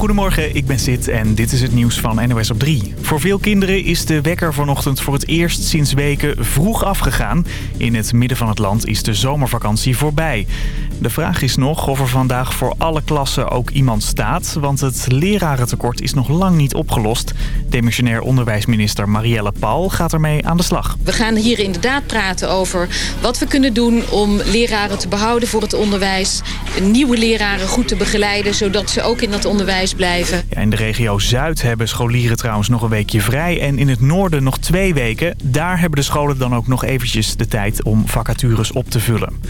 Goedemorgen, ik ben Sid en dit is het nieuws van NOS op 3. Voor veel kinderen is de wekker vanochtend voor het eerst sinds weken vroeg afgegaan. In het midden van het land is de zomervakantie voorbij. De vraag is nog of er vandaag voor alle klassen ook iemand staat... want het lerarentekort is nog lang niet opgelost. Demissionair onderwijsminister Marielle Paul gaat ermee aan de slag. We gaan hier inderdaad praten over wat we kunnen doen om leraren te behouden voor het onderwijs. Nieuwe leraren goed te begeleiden, zodat ze ook in dat onderwijs blijven. Ja, in de regio Zuid hebben scholieren trouwens nog een weekje vrij... en in het noorden nog twee weken. Daar hebben de scholen dan ook nog eventjes de tijd om vacatures op te vullen.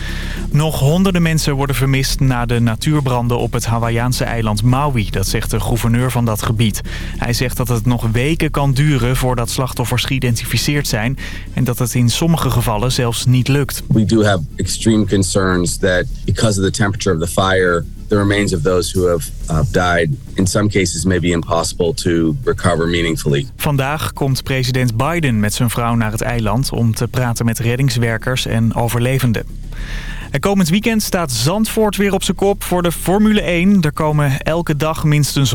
Nog honderden mensen worden vermist na de natuurbranden op het Hawaïaanse eiland Maui. Dat zegt de gouverneur van dat gebied. Hij zegt dat het nog weken kan duren voordat slachtoffers geïdentificeerd zijn... en dat het in sommige gevallen zelfs niet lukt. We do have extreme concerns that because of the temperature of the fire the remains of those who have uh, died in some cases may be impossible to recover meaningfully. Vandaag komt president Biden met zijn vrouw naar het eiland om te praten met reddingswerkers en overlevenden. En komend weekend staat Zandvoort weer op zijn kop voor de Formule 1. Er komen elke dag minstens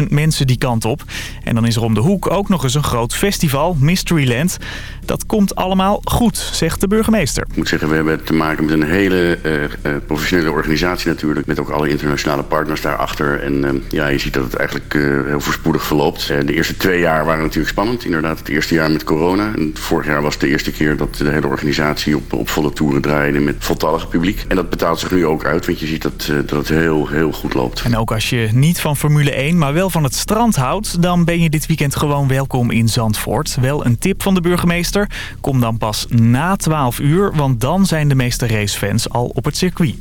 100.000 mensen die kant op. En dan is er om de hoek ook nog eens een groot festival, Mysteryland. Dat komt allemaal goed, zegt de burgemeester. Ik moet zeggen, we hebben te maken met een hele uh, professionele organisatie natuurlijk. Met ook alle internationale partners daarachter. En uh, ja, je ziet dat het eigenlijk heel voorspoedig verloopt. de eerste twee jaar waren natuurlijk spannend. Inderdaad, het eerste jaar met corona. En vorig jaar was de eerste keer dat de hele organisatie op, op volle toeren draaide met publiek. En dat betaalt zich nu ook uit, want je ziet dat, dat het heel, heel goed loopt. En ook als je niet van Formule 1, maar wel van het strand houdt... dan ben je dit weekend gewoon welkom in Zandvoort. Wel een tip van de burgemeester. Kom dan pas na 12 uur, want dan zijn de meeste racefans al op het circuit.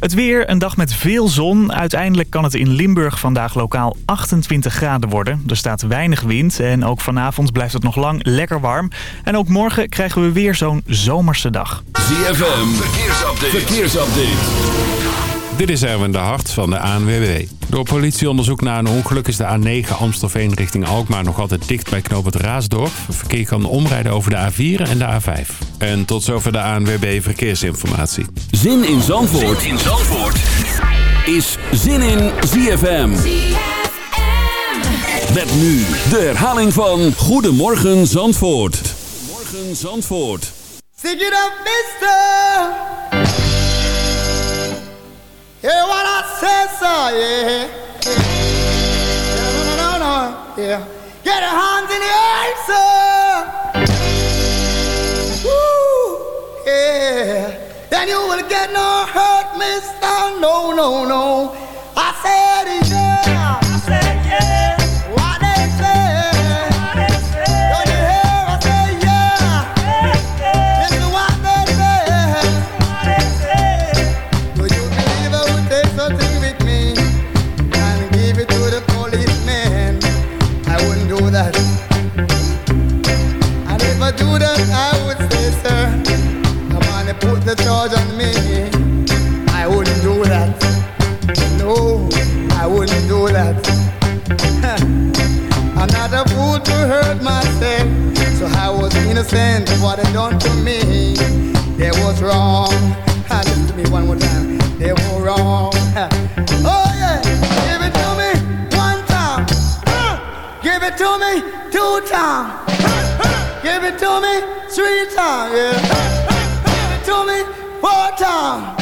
Het weer, een dag met veel zon. Uiteindelijk kan het in Limburg vandaag lokaal 28 graden worden. Er staat weinig wind en ook vanavond blijft het nog lang lekker warm. En ook morgen krijgen we weer zo'n zomerse dag. ZFM, verkeersupdate. verkeersupdate. Dit is Erwin de Hart van de ANWB. Door politieonderzoek na een ongeluk is de A9 Amstelveen richting Alkmaar nog altijd dicht bij knoop het Raasdorp. Het verkeer kan omrijden over de A4 en de A5. En tot zover de ANWB Verkeersinformatie. Zin in Zandvoort, zin in Zandvoort. is Zin in ZFM. Met nu de herhaling van Goedemorgen Zandvoort. Goedemorgen Zandvoort. Stick it up, mister! Hear what I say, sir, yeah. No, no, no, no, yeah. Get your hands in the air, sir. Woo, yeah. Then you will get no hurt, mister. No, no, no. I said, yeah. The charge on me. I wouldn't do that. No, I wouldn't do that. I'm not a fool to hurt myself. So I was innocent of what they done to me. They was wrong. Listen to me one more time. They were wrong. Oh yeah, give it to me one time. Give it to me two times. Give it to me three times. Yeah Give it to me one time.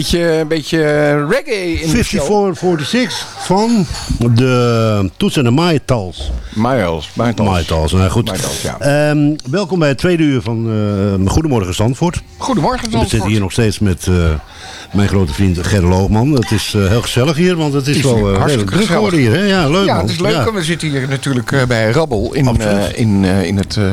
Beetje, beetje reggae in de show. 5446 van de Toets en de Maitals. Miles, Miles. Maitals, nou goed. Maitals, ja. Ehm, welkom bij het tweede uur van eh, Goedemorgen Zandvoort. Goedemorgen, We zitten Zandvoort. hier nog steeds met eh, mijn grote vriend Gerda Loogman. Het is eh, heel gezellig hier, want het is, is wel eh, hartstikke druk geworden hier. Hè? Ja, leuk Ja, het is leuk. Ja. We zitten hier natuurlijk bij Rabbel in, eh, in, eh, in, het, eh,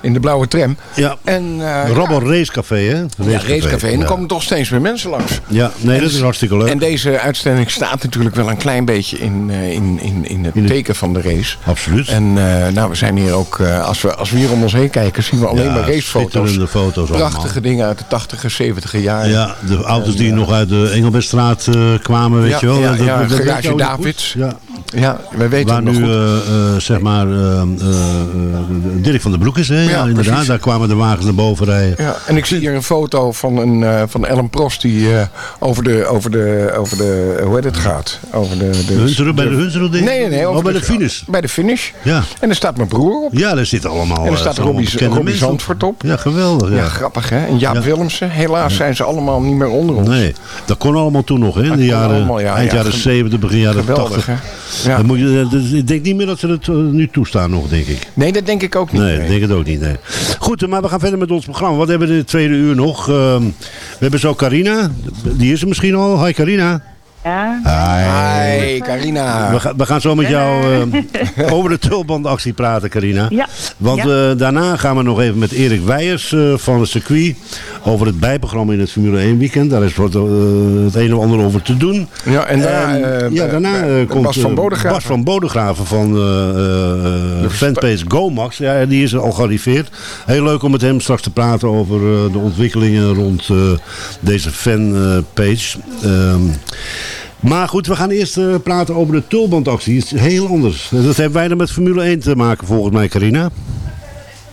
in de blauwe tram. Ja. En, eh, Rabbel Racecafé, hè? ja, racecafé. En Ja. komen toch steeds meer mensen langs. Ja, nee, dat is hartstikke leuk. En deze uitstelling staat natuurlijk wel een klein beetje in, eh, in, in, in het In teken van de race. Absoluut. En eh, nou, we zijn hier ook, als, we, als we hier om ons heen kijken, zien we alleen Ja, maar racefoto's. foto's Prachtige allemaal. dingen uit de 80e, 70e jaren. Ja, de auto's En, die nog uit de Engelbertstraat kwamen, weet Ja, je wel. ja, Dat- ja, dat- Garage Davids. Ja. Ja, we weten Waar het nog nu goed. zeg maar Dirk van der Broek is, hè? Ja, inderdaad. precies. Daar kwamen de wagens naar boven rijden. Ja, en ik zie hier een foto van, een, eh, van Ellen Prost die eh, over, de, over, de, over de, hoe heet het gaat? Over de, de, bij de ik? Nee, nee, nee. Oh, over bij de finish. Bij de finish. Ja. En er staat mijn broer op. Ja, daar zitten allemaal. En er eh, staat Robbie, Zandvoort op. Ja, geweldig. Ja. Ja, grappig hè. En Jaap Ja. Willemsen. Helaas zijn ze allemaal niet meer onder ons. Nee, dat kon allemaal toen nog, hè? De jaren, allemaal, eind ja, jaren ge- 70, begin jaren Geweldig 80. hè. Ja. Dan moet je, dat- ik denk niet meer dat ze het eh, nu toestaan nog, denk ik. Nee, dat denk ik ook niet. Nee, ik denk het ook niet. Goed, maar we gaan verder met ons programma. Wat hebben we in het tweede uur nog? Ehm, we hebben zo Carina. Die is er misschien al. Hi Carina. Ja, Hi, Carina. We, ga- we gaan zo met jou eh, over de tulbandactie praten, Carina. Ja. Want Ja. eh, daarna gaan we nog even met Erik Weijers eh, van het circuit over het bijprogramma in het Formule 1 weekend. Daar is wat, het een of ander over te doen. Ja, en daarna, ja, daarna komt Bas van Bodegraven. Bas van Bodegraven van eh, eh, De fanpage GoMax. Ja, die is al gearriveerd. Heel leuk om met hem straks te praten over eh, de ontwikkelingen rond eh, deze fanpage. Ehm maar goed, we gaan eerst eh, praten over de tulbandactie. Het is heel anders. Dat heeft weinig met Formule 1 te maken volgens mij, Carina.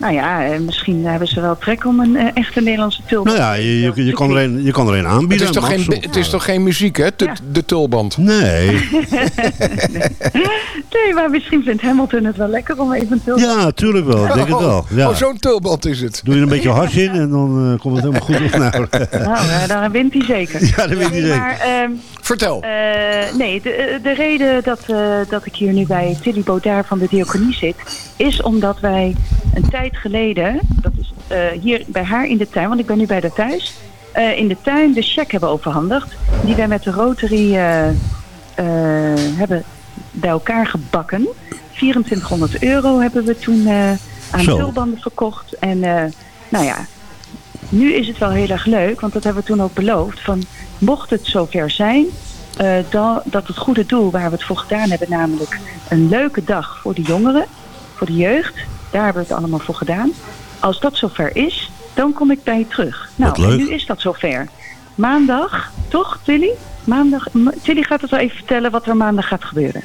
Nou ja, eh, misschien hebben ze wel trek om een eh, echte Nederlandse tulband. Nou ja, je, je, je, kan, er een, je kan er een Het aanbieden. is, toch geen, het is toch geen muziek, hè? De, Ja. de tulband. Nee. Nee, maar misschien vindt Hamilton het wel lekker om even een tulband... Ja, tuurlijk wel. Ik denk het wel. Ja. Oh, zo'n tulband is het. Doe je er een beetje hars in en dan eh, komt het helemaal goed op. Nou, Nou, eh, dan wint hij zeker. ja, Nee, ik zeker. maar ehm, Vertel. eh, nee, de, de reden dat, eh, dat ik hier nu bij Tilly Baudard van de Diaconie zit... is omdat wij een tijd geleden, dat is eh, hier bij haar in de tuin... want ik ben nu bij haar thuis... eh, in de tuin de cheque hebben overhandigd... die wij met de Rotary eh, hebben bij elkaar gebakken. 2400 euro hebben we toen aan Zo. tulbanden verkocht. En nou ja, nu is het wel heel erg leuk, want dat hebben we toen ook beloofd. Van, mocht het zover zijn, dan, dat het goede doel waar we het voor gedaan hebben, namelijk een leuke dag voor de jongeren, voor de jeugd, daar hebben we het allemaal voor gedaan. Als dat zover is, dan kom ik bij je terug. Nou, en nu is dat zover. Maandag, toch Tilly? Maandag, Ma- Tilly gaat het wel even vertellen wat er maandag gaat gebeuren.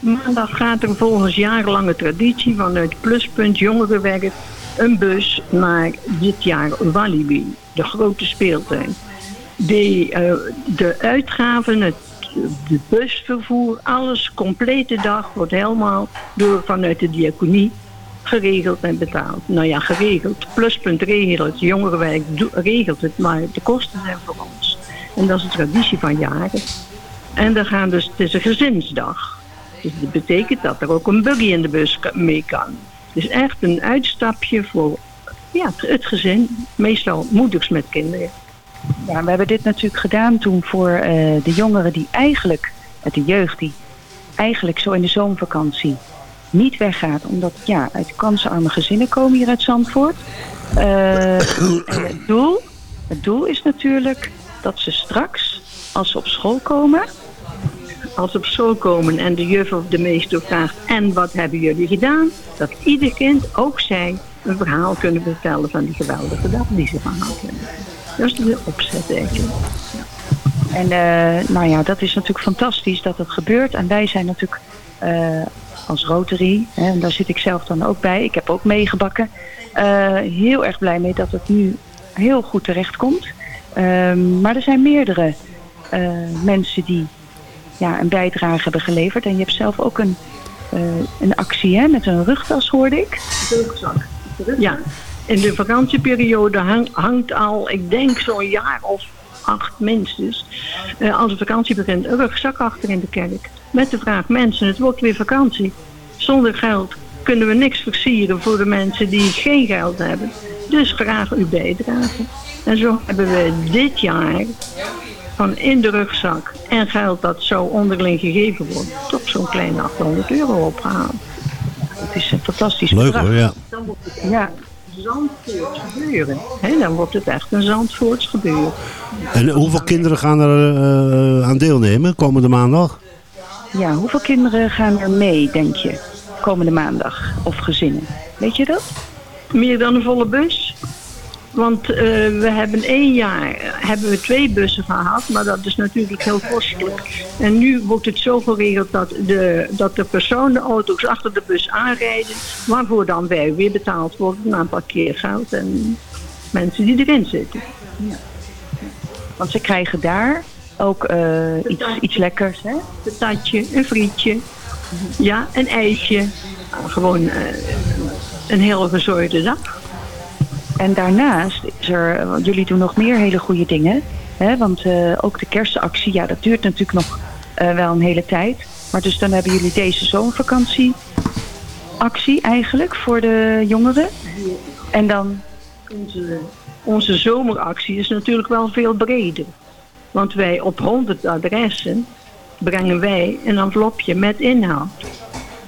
Maandag gaat er volgens jarenlange traditie vanuit Pluspunt Jongerenwerk een bus naar dit jaar Walibi, de grote speeltuin. De, eh, de uitgaven, het de busvervoer, alles, complete dag, wordt helemaal door vanuit de diaconie geregeld en betaald. Nou ja, geregeld. Pluspunt regelt het, jongerenwerk do- regelt het, maar de kosten zijn voor ons. En dat is een traditie van jaren. En dan gaan dus, het is een gezinsdag. Dus dat betekent dat er ook een buggy in de bus mee kan. Dus echt een uitstapje voor ja, het gezin, meestal moeders met kinderen. Ja, we hebben dit natuurlijk gedaan toen voor eh, de jongeren die eigenlijk, de jeugd die eigenlijk zo in de zomervakantie niet weggaat. Omdat ja, uit kansarme gezinnen komen hier uit Zandvoort. Eh, het doel, het doel is natuurlijk dat ze straks, als ze op school komen... Als ze op school komen en de juf of de meester vraagt... en wat hebben jullie gedaan? Dat ieder kind, ook zij, een verhaal kunnen vertellen van die geweldige dag die ze gehad hebben. Dat is de opzet eigenlijk. En eh, nou ja, dat is natuurlijk fantastisch dat het gebeurt. En wij zijn natuurlijk eh, als Rotary, hè, en daar zit ik zelf dan ook bij. Ik heb ook meegebakken. eh, heel erg blij mee dat het nu heel goed terecht komt. Ehm, maar er zijn meerdere eh, mensen die ja, een bijdrage hebben geleverd. En je hebt zelf ook een, eh, een actie hè, met een rugtas, hoorde ik. Ja, in de vakantieperiode hang- hangt al, ik denk zo'n jaar of acht minstens, eh, als de vakantie begint, een rugzak achter in de kerk. Met de vraag, mensen, het wordt weer vakantie. Zonder geld kunnen we niks versieren voor de mensen die geen geld hebben. Dus graag uw bijdrage. En zo hebben we dit jaar van in de rugzak en geld dat zo onderling gegeven wordt, toch zo'n kleine 800 euro opgehaald. Het is een fantastisch Leuk bedrag. hoor, ja. Dan wordt het Ja, Zandvoorts gebeuren. Hè, dan wordt het echt een Zandvoorts gebeuren. En hoeveel kinderen gaan er eh, aan deelnemen komende maandag? Ja, hoeveel kinderen gaan er mee, denk je, komende maandag? Of gezinnen? Weet je dat? Meer dan een volle bus. Want eh, we hebben één jaar hebben we twee bussen gehad, maar dat is natuurlijk heel kostelijk. En nu wordt het zo geregeld dat de, dat de personenauto's achter de bus aanrijden, waarvoor dan wij weer betaald worden aan parkeergeld en mensen die erin zitten. Want ze krijgen daar ook eh, iets, iets lekkers, hè? Een patatje, een frietje, ja, een ijsje. Nou, gewoon eh, een heel verzorgde dag. En daarnaast is er, want jullie doen nog meer hele goede dingen. Hè? Want eh, ook de kerstactie, ja, dat duurt natuurlijk nog eh, wel een hele tijd. Maar dus dan hebben jullie deze zomervakantie actie eigenlijk voor de jongeren. En dan, Onze, onze zomeractie is natuurlijk wel veel breder. Want wij op 100 adressen brengen wij een envelopje met inhoud.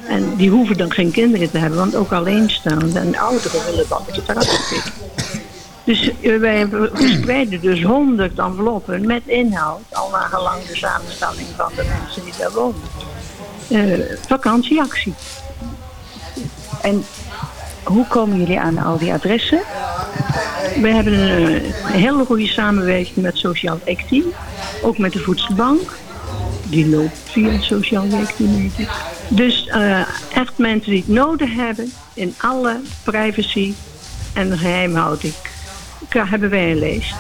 En die hoeven dan geen kinderen te hebben, want ook alleenstaande en ouderen willen dat eruit pikken. Dus eh, wij verspreiden dus 100 enveloppen met inhoud, al nagelang de samenstelling van de mensen die daar wonen. Eh, vakantieactie. en hoe komen jullie aan al die adressen? We hebben een, eh, hele goede samenwerking met Sociaal Wijkteam. Ook met de voedselbank. Die loopt via Sociaal ik. Dus eh, echt mensen die het nodig hebben. In alle privacy en geheimhouding. Daar hebben wij een lijst.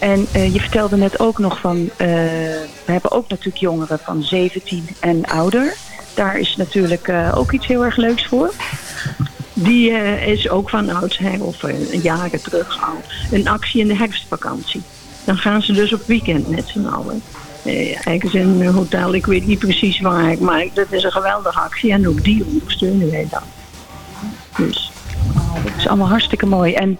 En eh, je vertelde net ook nog van, we hebben ook natuurlijk jongeren van 17 en ouder. Daar is natuurlijk ook iets heel erg leuks voor. Die eh, is ook van oudsher of eh, jaren terug al. Een actie in de herfstvakantie. Dan gaan ze dus op weekend met z'n allen. Eh, ergens in een hotel, ik weet niet precies waar. Maar dat is een geweldige actie en ook die ondersteunen wij dan. Dus Dat is allemaal hartstikke mooi. En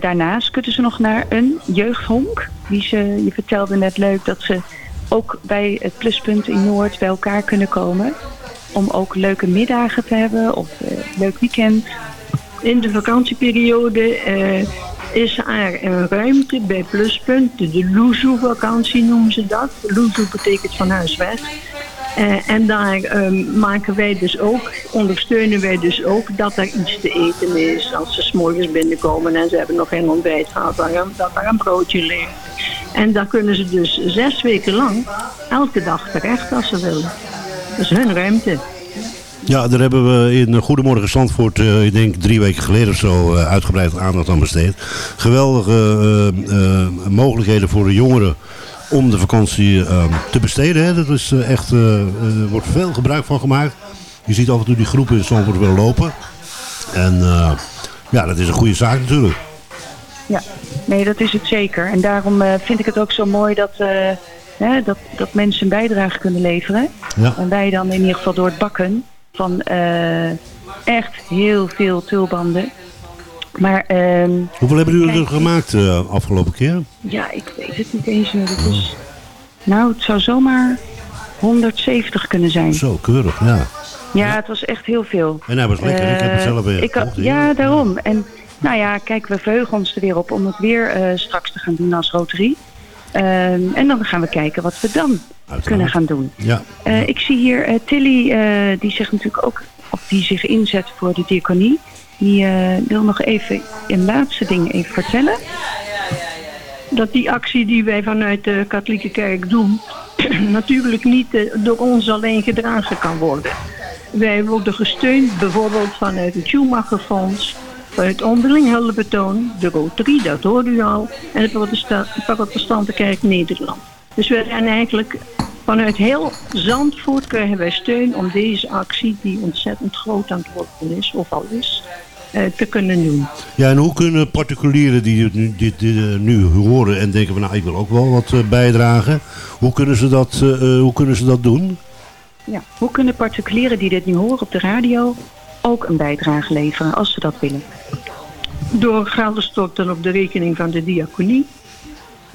daarnaast kunnen ze nog naar een jeugdhonk. Die ze, je vertelde net leuk dat ze ook bij het pluspunt in Noord bij elkaar kunnen komen. Om ook leuke middagen te hebben of eh, leuk weekend. In de vakantieperiode eh, is er een ruimte bij Pluspunt. De Loezoe-vakantie noemen ze dat. Loezoe betekent van huis weg. Eh, en daar ehm, maken wij dus ook, ondersteunen wij dus ook dat er iets te eten is. Als ze s'morgens binnenkomen en ze hebben nog geen ontbijt gehad, dat er een broodje ligt. En daar kunnen ze dus zes weken lang elke dag terecht als ze willen. Dat is hun ruimte. Ja, daar hebben we in Goedemorgen Zandvoort, eh, ik denk drie weken geleden of zo, eh, uitgebreid aandacht aan besteed. Geweldige eh, mogelijkheden voor de jongeren om de vakantie eh, te besteden. Hè. Dat is echt, er wordt veel gebruik van gemaakt. Je ziet af en toe die groepen in Zandvoort wel lopen. En ja, dat is een goede zaak natuurlijk. Ja, nee, dat is het zeker. En daarom vind ik het ook zo mooi dat, hè, dat, dat mensen een bijdrage kunnen leveren. Ja. En wij dan in ieder geval door het bakken van eh, echt heel veel tulbanden. Maar ehm, Hoeveel hebben jullie er gemaakt de afgelopen keer? ja, ik weet het niet eens meer. Het is, nou, het zou zomaar 170 kunnen zijn. Zo, keurig, ja. Ja, het was echt heel veel. En hij was lekker, ik heb hem Eh, zelf weer ik gekocht, Ja, daarom. En nou ja, kijk, we verheugen ons er weer op om het weer eh, straks te gaan doen als Rotary. Ehm, en dan gaan we kijken wat we dan kunnen gaan doen. Ja. Eh, ik zie hier eh, Tilly, eh, die zich natuurlijk ook, of die zich inzet voor de diaconie. Die wil nog even een laatste ding even vertellen. dat die actie die wij vanuit de katholieke kerk doen, natuurlijk niet door ons alleen gedragen kan worden. Wij worden gesteund bijvoorbeeld vanuit het Schumacher-fonds, vanuit onderling hulpbetoon, de Rotary, dat hoorde u al, en de Protesta- Protestante Kerk Nederland. Dus wij zijn eigenlijk vanuit heel Zandvoort krijgen wij steun om deze actie, die ontzettend groot aan het worden is, of al is, eh, te kunnen doen. Ja, en hoe kunnen particulieren die dit nu, dit, dit, eh, nu horen en denken van nou ik wil ook wel wat eh, bijdragen, hoe kunnen ze dat, hoe kunnen ze dat doen? Ja. Hoe kunnen particulieren die dit nu horen op de radio ook een bijdrage leveren als ze dat willen? Door storten op de rekening van de diaconie.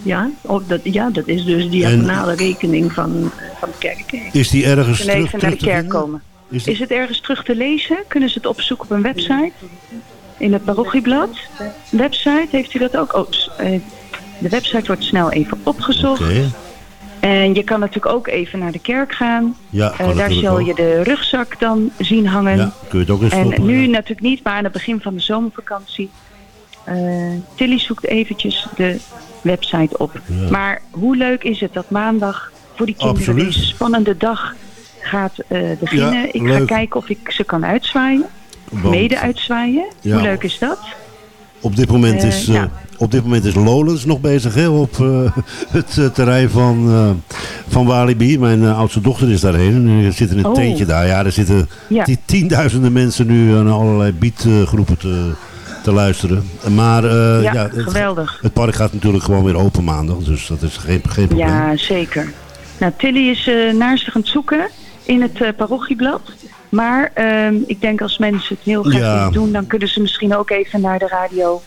Ja, of dat, ja dat is dus de diaconale rekening van, van de kerk. Is die ergens terug, naar de terug te kerk vinden? komen. Is Is, het ergens terug te lezen? Kunnen ze het opzoeken op een website? In het parochieblad? Website, heeft u dat ook? Oh, eh, de website wordt snel even opgezocht. En je kan natuurlijk ook even naar de kerk gaan. Ja, Eh, daar zal je de rugzak dan zien hangen. Ja, kun je het ook eens En stoppen, nu ja. natuurlijk niet, maar aan het begin van de zomervakantie. Eh, Tilly zoekt eventjes de website op. Ja. Maar hoe leuk is het dat maandag voor die kinderen Absoluut. deze spannende dag gaat eh, beginnen. Ja, ik ga kijken of ik ze kan uitzwaaien. Want- Mede uitzwaaien. Ja. Hoe leuk is dat? Op dit moment is, ja. Op dit moment is Lowlands nog bezig hè, op eh, het eh, terrein van, eh, van Walibi. Mijn oudste dochter is daarheen. En er zit in een Oh. tentje daar. Ja, er zitten Ja. ti- tienduizenden mensen nu aan allerlei beatgroepen te, te luisteren. Maar Ja, ja, het, geweldig. het park gaat natuurlijk gewoon weer open maandag. Dus dat is geen, geen probleem. Ja, zeker. Nou, Tilly is naar aan het zoeken in het parochieblad. Maar ehm, ik denk als mensen het heel graag Ja. doen, dan kunnen ze misschien ook even naar de radio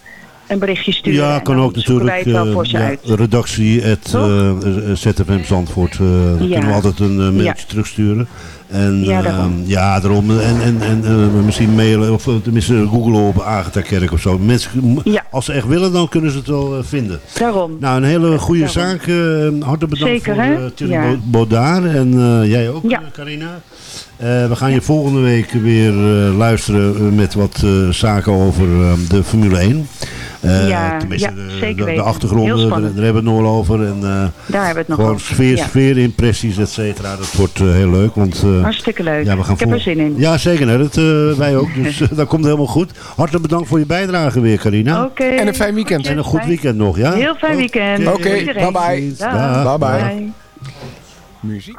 een berichtje sturen. Ja, kan ook natuurlijk. eh, ja, redactie at, Toch? eh, ZFM Zandvoort. dan Ja. kunnen we altijd een mailtje Ja. terugsturen. En, Ja, daarom. ja, daarom. En, en, en misschien mailen of tenminste googlen op Agatha Kerk of zo. Mensen, Als ze echt willen, dan kunnen ze het wel vinden. Daarom. Nou, een hele goede Daarom. zaak. hartelijk bedankt Zeker, voor uh, Thierry Ja. Bo- Baudard. En jij ook, Carina. Eh, we gaan je volgende week weer eh, luisteren eh, met wat eh, zaken over de Formule 1. Eh, Ja, tenminste, ja, de, zeker de, achtergronden, daar, hebben we het nog over. En, eh, Daar hebben we het nog gewoon over. sfeer, Ja. sfeerimpressies, et cetera. Dat wordt heel leuk. Want, eh, Hartstikke leuk. Ja, we gaan ik heb er zin in. Ja, zeker. Hè. Dat, eh, wij ook. Dus dat komt helemaal goed. Hartelijk bedankt voor je bijdrage weer, Carina. Oké. En een fijn weekend. En een goed weekend nog, ja? Heel fijn weekend. Oké, bye-bye. Bye-bye. Muziek.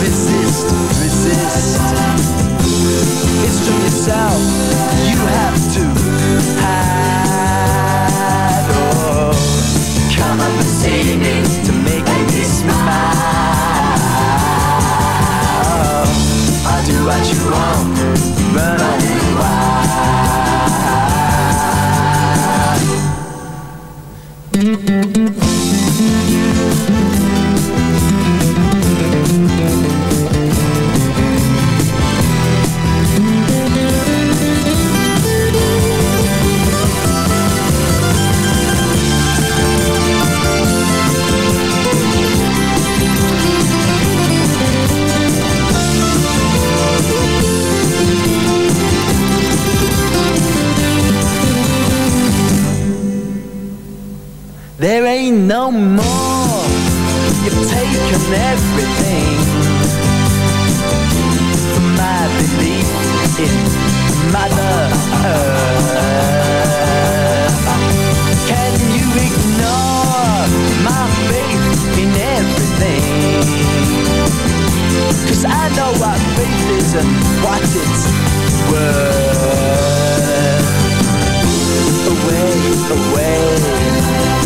Resist, resist. It's from yourself you have to come up and see me to make me smile. I'll do what you want, run on wild. There You've everything my belief in Mother Earth. Can you ignore my faith in everything? Cause I know what faith is and what it's worth. Away, away.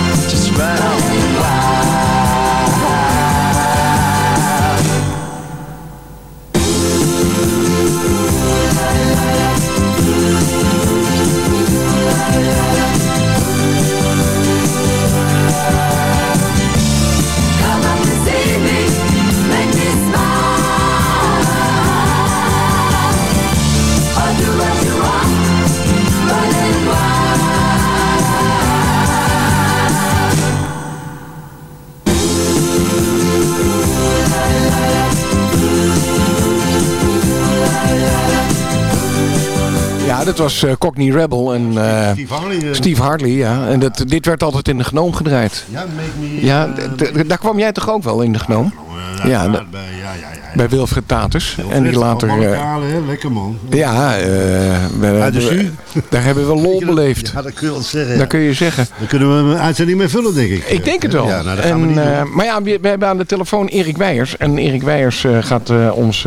was eh, Cockney Rebel en eh, Steve Harley, eh. Steve Harley, ja. En dat, dit werd altijd in de Gnoom gedraaid. Ja, make me... Ja, d- d- daar kwam jij toch ook wel in de Gnoom? Ja, ja, bij, ja, ja, ja. bij Wilfred Tatus. En die later... eh? Lekker man. ja, eh, we- Uit de we- jus? daar hebben we lol beleefd. Ja, dat kun je wel zeggen. Dat ja. kun je zeggen. Daar kunnen we een uitzending mee vullen, denk ik. Ik denk het wel. Ja, nou, en, eh, maar ja, we, we hebben aan de telefoon Erik Weijers. En Erik Weijers eh, gaat eh, ons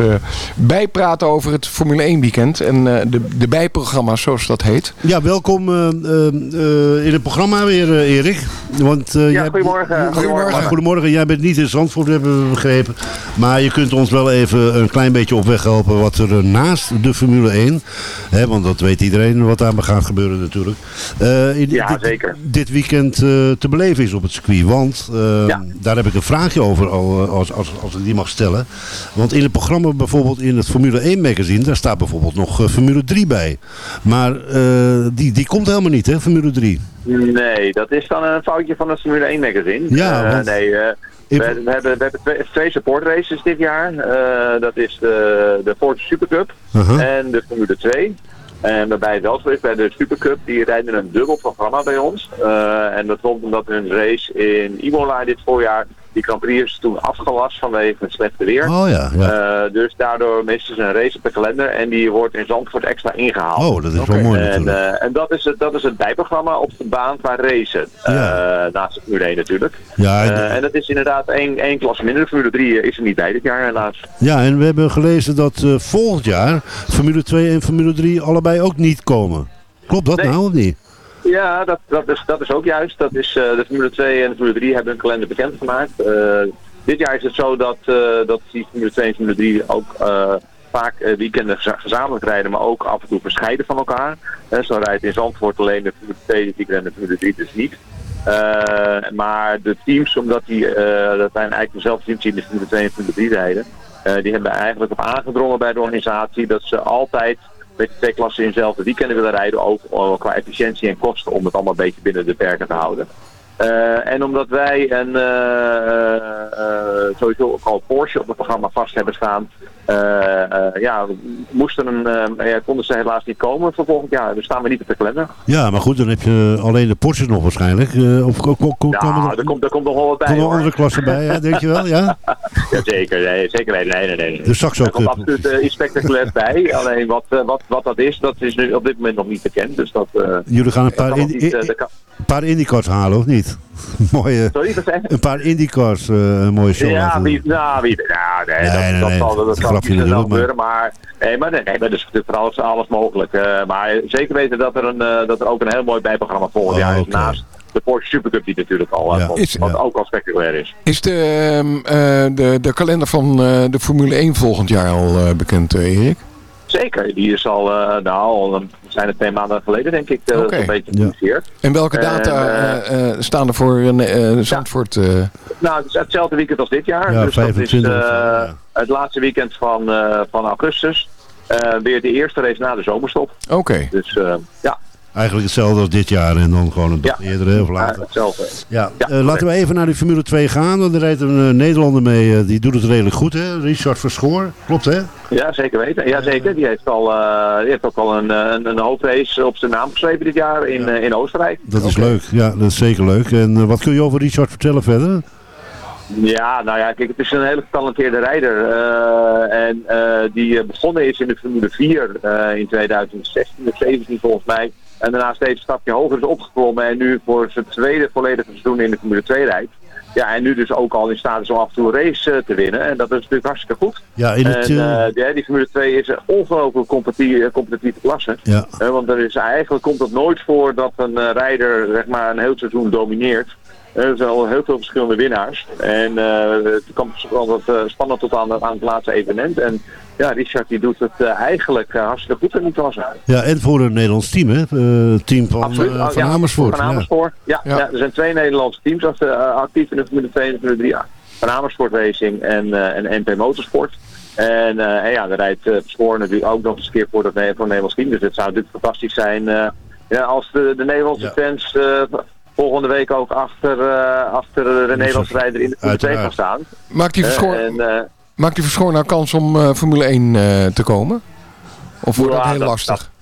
bijpraten over het Formule 1 weekend. En eh, de, de bijprogramma's, zoals dat heet. Ja, welkom eh, eh, eh, in het programma weer, eh, Erik. Want, eh, jij- goedemorgen. Goedemorgen. Goedemorgen. Jij bent niet in Zandvoort, hebben we begrepen. Maar je kunt ons wel even een klein beetje op weg helpen wat er naast de Formule 1... Hè, want dat weet iedereen wat daar gaat gebeuren natuurlijk. eh, in, Ja, dit, zeker. Dit weekend eh, te beleven is op het circuit. Want eh, daar heb ik een vraagje over al, als, als, als ik die mag stellen. Want in het programma bijvoorbeeld in het Formule 1 magazine... daar staat bijvoorbeeld nog Formule 3 bij. Maar die, die komt helemaal niet, hè, Formule 3. Nee, dat is dan een foutje van het Formule 1 magazine. Ja, want- nee, we, we hebben, we hebben twee, twee support races dit jaar. Eh, dat is de, de Ford Supercup Uh-huh. en de Formule 2. En waarbij het wel zo is, bij de Supercup, die rijden een dubbel programma bij ons. Eh, en dat komt omdat hun race in Imola dit voorjaar, die Grand Prix is toen afgelast vanwege het slechte weer. Oh ja, ja. Eh, dus daardoor misten ze een race op de kalender en die wordt in Zandvoort extra ingehaald. Oh, dat is wel mooi En, eh, en dat, is het, dat is het bijprogramma op de baan qua racen. Eh, naast de Formule 1 natuurlijk. Ja, en- en dat is inderdaad één, één klasse minder. De Formule 3 is er niet bij dit jaar helaas. Ja, en we hebben gelezen dat volgend jaar Formule 2 en Formule 3 allebei ook niet komen. Klopt dat Nee. nou of niet? Ja, dat, dat, is, dat is ook juist. Dat is, eh, de Formule 2 en de Formule 3 hebben hun kalender bekendgemaakt. Eh dit jaar is het zo dat, eh, dat die Formule 2 en Formule 3 ook vaak weekenden geza- gezamenlijk rijden, maar ook af en toe verscheiden van elkaar. Zo rijdt in Zandvoort alleen de Formule 2 dit weekend en de Formule 3 dus niet. Maar de teams, omdat die, eh, dat zijn eigenlijk dezelfde teams die in de Formule 2 en Formule 3 rijden, eh, die hebben eigenlijk op aangedrongen bij de organisatie dat ze altijd met de twee klassen in hetzelfde weekenden willen rijden, ook eh, qua efficiëntie en kosten, om het allemaal een beetje binnen de perken te houden. Eh, en omdat wij een, eh, sowieso ook al Porsche op het programma vast hebben staan, ja, moesten een, ja, konden ze helaas niet komen voor volgend jaar. Dus staan we niet op de kalender. Ja, maar goed, dan heb je alleen de Porsche nog waarschijnlijk. Of Nou, er, komt, er komt nog wel wat bij er hoor. andere klassen bij, ja, denk je wel? Ja? Ja, zeker. Nee, zeker nee, nee, nee. nee. De Er komt absoluut eh, iets spectaculairs bij. Alleen wat, eh, wat, wat dat is, dat is nu op dit moment nog niet bekend. Dus dat, eh, Jullie gaan een paar, in, niet, in- dat kan- een paar Indycars halen, of niet? mooie, Sorry, wat zei je? een paar Indycars, een mooie show Ja, wie, nou, wie, nou, nee, Nee, dat, dat nee, zal, dat zal niet zo snel gebeuren. Maar, nee, maar, nee, maar dus, dus voor alles, mogelijk. Maar zeker weten dat er, een, dat er ook een heel mooi bijprogramma volgend Oh, jaar is. oké. Naast de Porsche Supercup die natuurlijk al eh, Ja. komt, Is- wat ook al spectaculair is. Is de, ehm, eh, de, de kalender van eh, de Formule 1 volgend jaar al bekend, Erik? Zeker, die is al, nou, zijn het twee maanden geleden denk ik, Oké. een beetje Ja. gepubliceerd. En welke data staan er voor Zandvoort? Nou, het is hetzelfde weekend als dit jaar. Ja, dus dat is 25 of zo, ja. het laatste weekend van, van augustus. Weer de eerste race na de zomerstop. Oké. Dus ja. Eigenlijk hetzelfde als dit jaar en dan gewoon een dag eerder of Ja, later. hetzelfde. Ja, eh, laten we even naar de Formule 2 gaan. Want er rijdt een eh, Nederlander mee, eh, die doet het redelijk goed hè. Richard Verschoor, klopt hè? Ja, zeker weten. Ja, zeker. Die heeft, al, die heeft ook al een, een, een hoofdrace op zijn naam geschreven dit jaar in, in Oostenrijk. Dat is leuk, ja, dat is zeker leuk. En wat kun je over Richard vertellen verder? Ja, nou ja, kijk, het is een hele getalenteerde rijder. en die begonnen is in de Formule 4 eh, in 2016 of 17 volgens mij. En daarna steeds een stapje hoger is opgeklommen. En nu voor zijn tweede volledige seizoen in de Formule 2 rijdt. Ja, en nu dus ook al in staat is om af en toe een race eh, te winnen. En dat is natuurlijk hartstikke goed. Ja, in het, en, eh, eh, die, die Formule 2 is een ongelooflijk competitieve, competitieve klasse. Ja. Want er is, eigenlijk komt het nooit voor dat een eh, rijder zeg maar, een heel seizoen domineert. Er zijn al heel veel verschillende winnaars. En het kan altijd eh, spannend tot aan, aan het laatste evenement. En ja, Richard die doet het eh, eigenlijk eh, hartstikke goed in die klasse. Ja, en voor een Nederlands team hè? Eh, Het team van, Absoluut. eh, Oh, van ja, Amersfoort. Van. Amersfoort. Ja, Ja. ja. er zijn twee Nederlandse teams als, actief in de Formule 2 en de Formule 3. Ja. Van Amersfoort Racing en, eh, en NP Motorsport. En, eh, en ja, daar rijdt uh, Spoor natuurlijk ook nog eens een keer voor, dat, voor een Nederlands team. Dus het zou natuurlijk fantastisch zijn eh, ja, als de, de Nederlandse fans eh, volgende week ook achter, eh, achter de Nederlandse rijder in de Formule 2 gaan staan. Maakt die Verschoor, en, eh, maakt die Verschoor nou kans om eh, Formule 1 eh, te komen? Of wordt dat heel dat- lastig?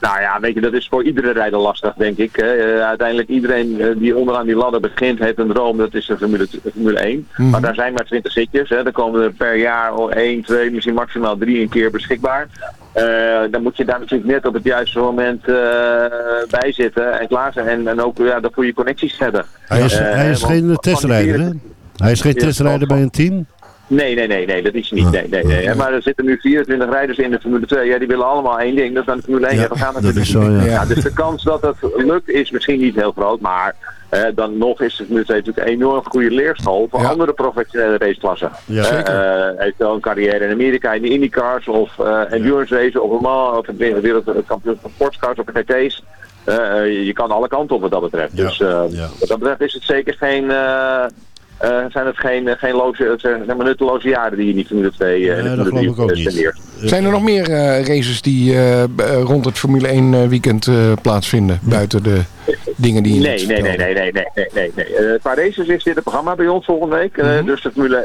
Nou ja, weet je, dat is voor iedere rijder lastig, denk ik. Eh, uiteindelijk iedereen die onderaan die ladder begint, heeft een droom. Dat is de Formule, Formule 1. Mhm. Maar daar zijn maar 20 zitjes. Hè. Er komen er per jaar al 1, 2, misschien maximaal 3 een keer beschikbaar. Eh, dan moet je daar natuurlijk net op het juiste moment eh, bij zitten en klaar zijn. En, en ook ja, de goede connecties hebben. Hij is, hij is want geen testrijder hè? Hij is geen testrijder bij een team? Nee, nee, nee, nee, dat is niet. Nee, nee, nee. Maar er zitten nu 24 rijders in de Formule 2. Ja, die willen allemaal één ding. Dat is aan de Formule 1. Ja, Ja, we gaan dat is zo, niet. ja. dus de kans dat het lukt is misschien niet heel groot. Maar dan nog is de Formule 2 natuurlijk een enorm goede leerschool voor andere professionele raceklassen. Ja, Eh, zeker. heeft wel een carrière in Amerika in de IndyCars of eh endurance racen of een man of het wereldkampioen van sportscars of GT's. Eh, je- kan alle kanten op wat dat betreft. Dus wat dat betreft is het zeker geen... eh, eh, zijn het geen, eh, geen loze, eh, zeg maar nutteloze jaren die je niet Formule 2 dat Formule geloof ik ook 3 niet. spendeert. Zijn er nog meer eh, races die eh, eh, rond het Formule 1 eh, weekend eh, plaatsvinden? Buiten de dingen die je Nee, nee, nee, nee, nee, nee, nee, nee. nee. Eh, qua races is dit het programma bij ons volgende week. Eh, Dus de Formule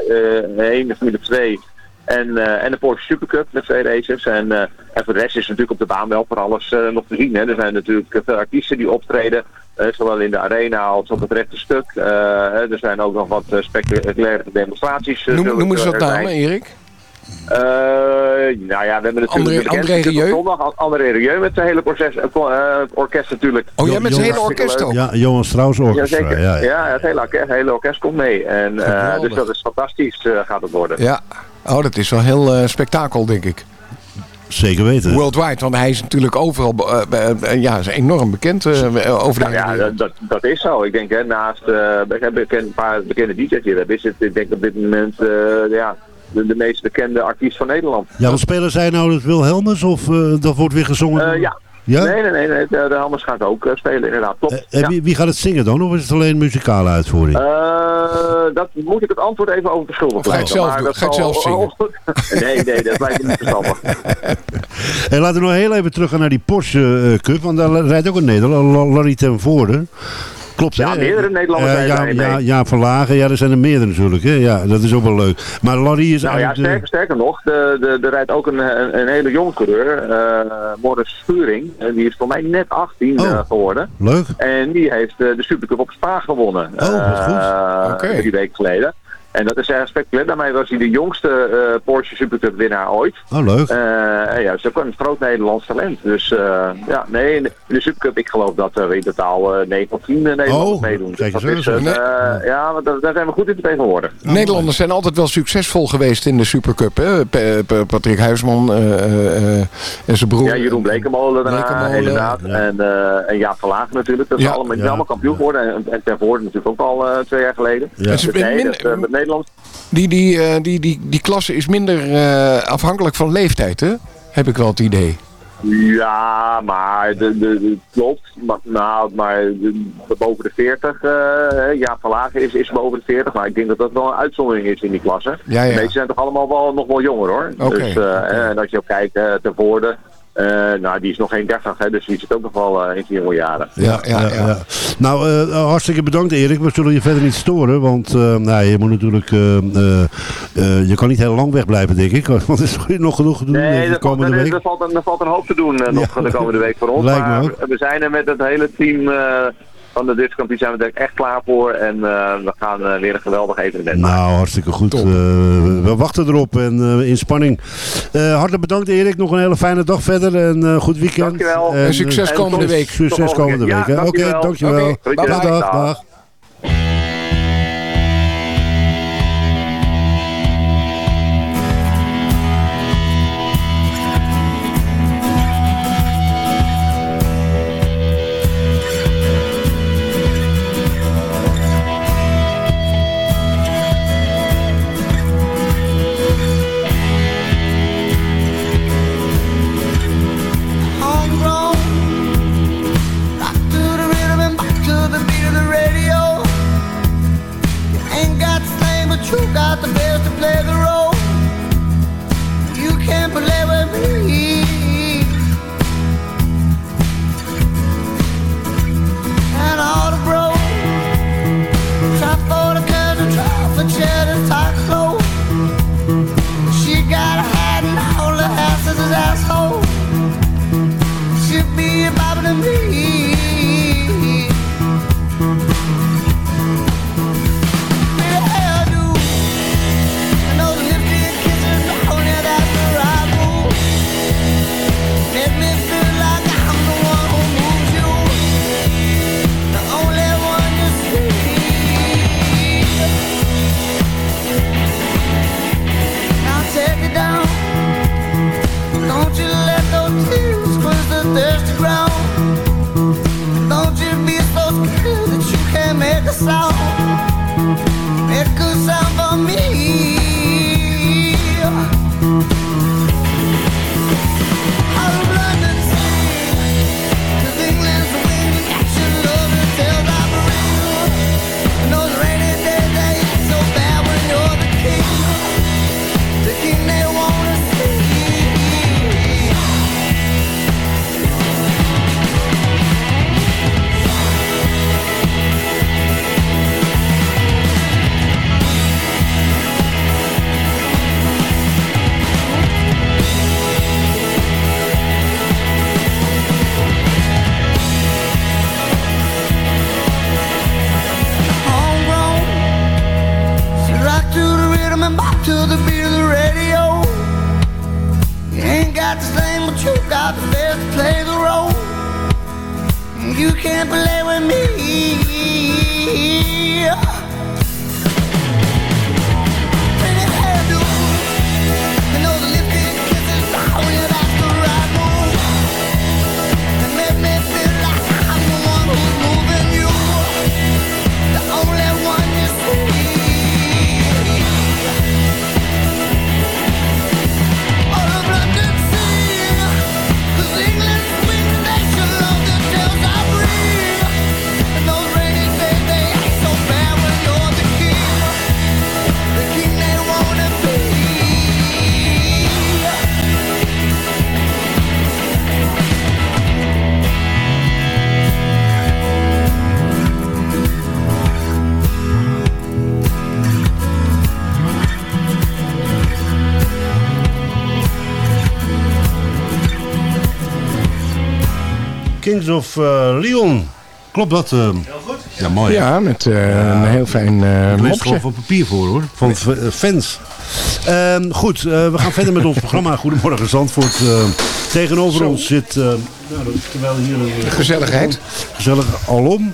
eh, 1, de Formule 2 en, eh, en de Porsche Supercup met twee races. En, eh, en voor de rest is natuurlijk op de baan wel voor alles eh, nog te zien. Hè. Er zijn natuurlijk veel artiesten die optreden. eh, zowel in de arena als op het rechte stuk. Eh, er zijn ook nog wat spectaculaire demonstraties. eh, Noem, zullen noem eens er wat zijn. namen, Erik. Eh, nou ja, we hebben natuurlijk André- André Rieu? zondag. André Rieu met zijn hele proces, orkest natuurlijk. Oh, jij met zijn hele orkest ook? Ja, Johan Strauss. Jazeker. Ja, Ja, ja. het hele orkest, hele orkest komt mee. En, eh, dus dat is fantastisch eh, gaat het worden. Ja. Oh, dat is wel heel eh, spektakel, denk ik. Zeker weten. Worldwide, want hij is natuurlijk overal eh, eh, ja, is enorm bekend eh, over de Nou ja, dat, dat, dat is zo. Ik denk, hè, naast eh, we hebben bekend, een paar bekende DJ's hier hebben, is het, ik denk op dit moment, ja, de, de meest bekende artiest van Nederland. Ja, wat spelen zij nou het Wilhelmus of eh, dat wordt weer gezongen? Eh, ja. Ja? Nee, nee, nee, nee, de, de Hammers gaat ook eh, spelen, inderdaad. Klopt. En ja. wie, wie gaat het zingen dan? Of is het alleen muzikale uitvoering? Eh, dat moet ik het antwoord even over verschuldigd Of ga je het blijven, zelf maar dat Ga zal- zelf zingen? nee, nee, dat lijkt me niet verstandig. En laten we nog heel even terug gaan naar die Porsche eh, Cup. Want daar rijdt ook een Nederlander, Larry ten Voorde. Klopt, Ja, hè? meerdere Nederlanders Eh, ja, daarin ja, ja, van Lagen. Ja, er zijn er meerdere natuurlijk. Hè? Ja, dat is ook wel leuk. Maar Larry is Nou ja, eigenlijk... de- sterker, sterker nog, de, de, er rijdt ook een, een, een hele jonge coureur, eh Morris Schuring. Die is voor mij net 18 eh, geworden. Leuk. En die heeft de Supercup op Spa gewonnen. Oh, wat goed. Oké. Drie weken geleden. En dat is erg spectaculair. Daarmee was hij de jongste eh, Porsche Supercup winnaar ooit. Oh, leuk. Eh, en ja, is ook een groot Nederlands talent. Dus eh, ja, nee, in de, Supercup, ik geloof dat er in totaal eh 9 of 10 Nederlanders Oh, meedoen. kijk Dus dat is, eh, Nee. ja, want daar, daar zijn we goed in vertegenwoordigd. Nederlanders zijn altijd wel succesvol geweest in de Supercup. Hè? P- Patrick Huisman eh, eh, eh, en zijn broer. Ja, Jeroen Blekemolen daarna, Blekemolen, inderdaad. ja. En, eh en Jaap Verlaag natuurlijk. Dat is Ja. allemaal, Ja. allemaal kampioen geworden. En, en Ter Voorde natuurlijk ook al eh, twee jaar geleden. Ja. Dus nee, dat, Nederland. Die, die, eh, die, die, die klasse is minder eh, afhankelijk van leeftijd, hè? Heb ik wel het idee. Ja, maar de, de, de- klopt. Maar, nou, maar de- boven de 40, eh Jaap Verlaag is, is boven de 40. Maar ik denk dat dat wel een uitzondering is in die klasse. Ja, ja. De meeste zijn toch allemaal wel, nog wel jonger hoor. Oké, Dus, eh. En als je ook kijkt, eh Ter Voorde. Eh, nou, die is nog geen 30, hè, dus die zit ook nog wel eh, in zijn jonge jaren. Ja, ja, ja. Nou, eh, hartstikke bedankt Erik. We zullen je verder niet storen, want eh, nou, je moet natuurlijk, eh, eh, eh, je kan niet heel lang wegblijven denk ik, want er is nog genoeg te doen Nee, de valt, komende week. er, valt, er valt een hoop te doen eh, nog de komende week voor ons. lijkt me maar ook. we zijn er met het hele team eh, van de Discampie zijn we er echt klaar voor. En eh, we gaan eh, weer een geweldig evenement maken. Nou, hartstikke goed. Eh, we wachten erop en eh, in spanning. Eh, hartelijk bedankt Erik, nog een hele fijne dag verder en eh, goed weekend. Dankjewel. En, En succes komende week. Succes komende week. Oké, dankjewel. dankjewel. Bye Dag, bye. dag, Dag. Kings of eh, Leon. Klopt dat? eh? Heel goed. Ja, mooi. hè? Ja, met eh, een heel fijn eh Ik lees mopje. gewoon van papier voor hoor. Van fans. Ehm, goed, eh, we gaan verder met ons programma Goedemorgen Zandvoort. Eh, tegenover Zo. ons zit, eh, nou, dat is terwijl hier een Gezelligheid. Gezellig alom.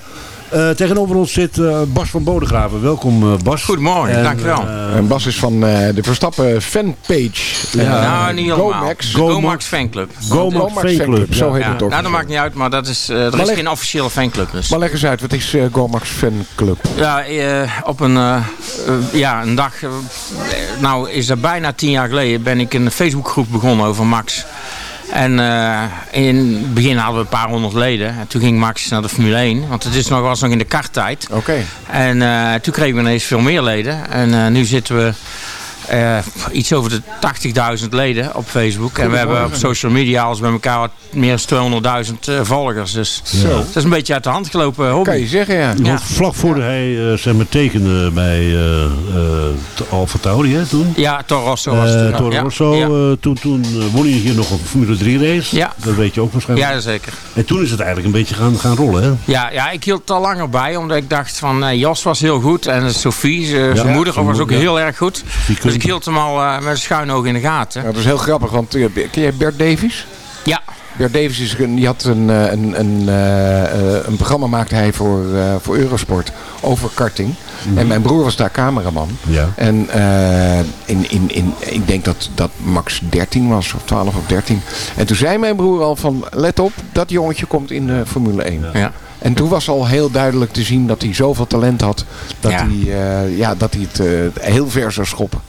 Eh, tegenover ons zit eh, Bas van Bodegraven. Welkom eh, Bas. Goedemorgen, En, dankjewel. En Bas is van eh, de Verstappen fanpage. Ja. nou, niet helemaal. Gomax. Gomax. Gomax fanclub. Gomax Gomax Fanclub. Fanclub, zo heet Ja, het ook. nou, dat maakt niet uit, maar dat is, eh, er Maar is leg- geen officiële fanclub. Dus. Maar leg eens uit, wat is eh Gomax fanclub? Ja, eh, op een, ja, een dag, nou is dat bijna tien jaar geleden, ben ik een Facebookgroep begonnen over Max. En eh, in het begin hadden we een paar honderd leden. En toen ging Max naar de Formule 1, want het is nog, was nog in de karttijd. Oké. En eh, toen kregen we ineens veel meer leden. En eh, nu zitten we eh, iets over de 80.000 leden op Facebook. En we hebben op social media alles bij elkaar wat meer dan 200.000 eh, volgers. Dus Zo. het is een beetje uit de hand gelopen hobby. Kan je zeggen, ja. Want vlak voordat hij eh, zeg maar, tekende bij eh eh, Alfa Tauri, hè, toen? Ja, Toro Rosso was het Eh, toen. Toro Ja, Rosso, ja. eh, toen, toen eh, won hij hier nog een Formule 3 race. Ja. Dat weet je ook waarschijnlijk. Ja, zeker. En toen is het eigenlijk een beetje gaan, gaan rollen, hè? Ja, ja, ik hield het al langer bij, omdat ik dacht van eh, Jos was heel goed en Sophie, zijn moeder, was ook heel erg goed. Dus ik hield hem al eh, met een schuin oog in de gaten. Ja, dat is heel grappig, want eh, ken jij Bert Davies? Ja. Bert Davies is, een- die had een, eh, een, een, eh, eh, een programma maakte hij voor, eh, voor Eurosport over karting. Mhm. En mijn broer was daar cameraman. Ja. En eh, in, in, in, ik denk dat, dat Max 13 was, of 12 of 13. En toen zei mijn broer al van, let op, dat jongetje komt in de Formule 1. Ja. En toen was al heel duidelijk te zien dat hij zoveel talent had. Dat, Ja. hij, eh, ja, dat hij het eh, heel ver zou schoppen.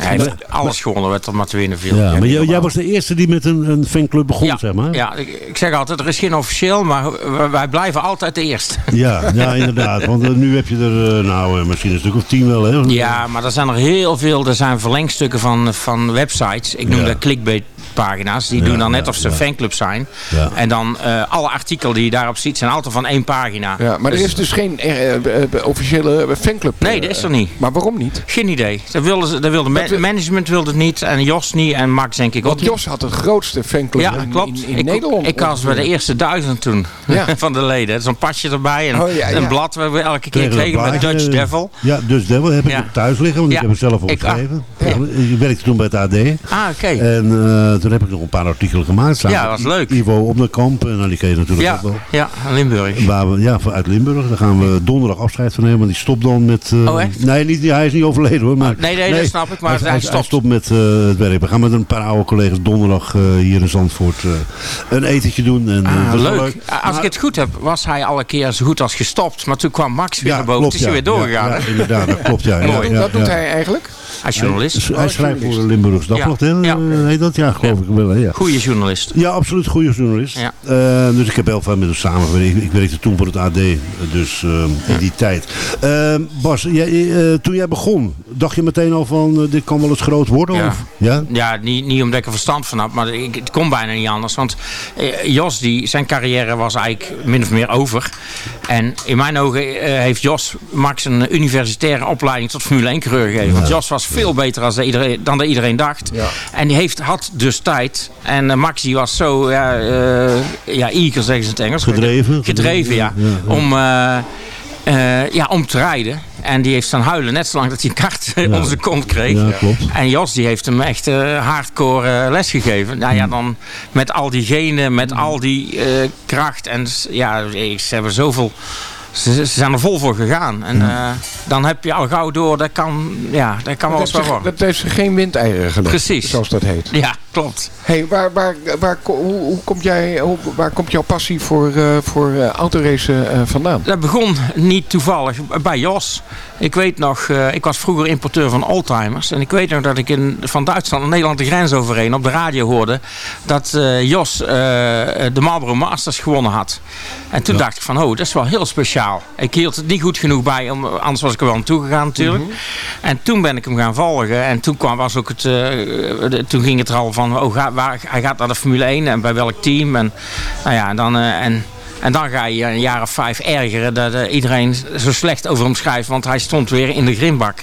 Hij heeft alles gewonnen wat er maar te winnen viel. Ja, maar jij, jij was de eerste die met een, een fanclub begon, Ja, zeg maar. ja ik, ik zeg altijd, er is geen officieel, maar wij- wij blijven altijd de eerste. Ja, ja, inderdaad. Want eh, nu heb je er, nou, misschien een stuk of tien wel, hè? Ja, maar er zijn er heel veel. Er zijn verlengstukken van, van websites. Ik noem Ja. dat clickbait pagina's. Die Ja, doen dan net of ze ja. fanclub zijn. Ja. En dan eh, alle artikelen die je daarop ziet zijn altijd van één pagina. Ja, maar er is dus geen eh, eh, officiële fanclub. Nee, dat is er niet. Maar waarom niet? Geen idee. Dat wilde, ze- dat wilde ma- management wilde het niet. En Jos niet. En Max denk ik ook Want niet. Jos had de grootste fanclub Ja, in, klopt. in, in ik, Nederland. Ik was bij de eerste duizend toen. Ja. van de leden. Zo'n pasje erbij. En Oh, ja, ja. een blad waar we elke keer Kregen met Dutch Devil. Ja, Dutch Devil heb ik thuis liggen, want Ja. ik heb hem zelf Ik- ah, opgeschreven. Ik werkte toen bij het AD. Ah, oké. En eh, toen heb ik nog een paar artikelen gemaakt. samen Ja, met was leuk. Ivo op de kamp, en nou, die ken je natuurlijk Ja, ook wel. ja, Limburg. Waar we, ja, uit Limburg. Daar gaan we donderdag afscheid van nemen. Want die stopt dan met... eh, Oh, echt? Nee, niet, hij is niet overleden hoor. Maar, nee, nee, dat snap ik, maar hij stopt. stopt met eh, het werk. We gaan met een paar oude collega's donderdag eh, hier in Zandvoort eh, een etentje doen. En, eh, Ah, dat wel leuk. Als ik het goed heb, was hij al een keer zo goed als gestopt. Maar toen kwam Max weer Ja, naar boven. klopt, Toen is hij ja. weer doorgegaan. Ja, inderdaad, dat klopt, ja. Ja, Mooi. ja, Wat doet hij eigenlijk? Hij is journalist. Hij, hij schrijft voor de Limburgs Dagblad, Ja. Eh, Heet dat? Ja, geloof ik wel. Ja. Goeie journalist. Ja, absoluut goede journalist. Eh, dus ik heb heel veel met hem samengewerkt. Ik, ik werkte toen voor het AD, dus eh, in die tijd. Bas, jij, toen jij begon, dacht je meteen al van dit kan wel eens groot worden? Ja. Of? ja? Ja, niet, niet omdat ik er verstand van heb, maar ik, het kon bijna niet anders. Want Jos, die, zijn carrière was eigenlijk min of meer over. En in mijn ogen heeft Jos Max een universitaire opleiding tot Formule 1 coureur gegeven. Want Jos was veel beter als de dan de iedereen dacht. En die heeft, had dus tijd. En eh, Max die was zo, ja, eh ja, eager zeggen ze in het Engels. Gedreven. Gedreven, ja. Ja, ja. Om... eh, ja, om te rijden. En die heeft staan huilen, net zolang dat hij een kaart Ja. onder zijn kont kreeg. Ja, klopt. En Jos die heeft hem echt eh, hardcore eh, les gegeven. Nou ja, dan met al die genen, met al die kracht. En ja, ze hebben zoveel... Ze, ze zijn er vol voor gegaan. En eh, dan heb je al gauw door, dat kan, ja, dat kan wel eens worden. dat heeft zich geen windeieren gelegd. Precies. Zoals dat heet. Ja, klopt. Hey, waar, waar, waar, hoe, hoe komt jij, hoe, waar komt jouw passie voor, eh voor eh, autoracen eh, vandaan? Dat begon niet toevallig bij Jos. Ik weet nog, eh, ik was vroeger importeur van oldtimers. En ik weet nog dat ik in, van Duitsland naar Nederland de grens overheen op de radio hoorde dat eh, Jos eh, de Marlboro Masters gewonnen had. En toen dacht ik van, oh, dat is wel heel speciaal. Ik hield het niet goed genoeg bij, om, anders was ik er wel naartoe gegaan natuurlijk. En toen ben ik hem gaan volgen. En toen, kwam, was ook het, eh, de- toen ging het er al van, oh, ga, waar, hij gaat naar de Formule 1 en bij welk team. En, nou ja, dan, eh, en, en dan ga je een jaar of vijf ergeren dat eh, iedereen zo slecht over hem schrijft. Want hij stond weer in de grindbak.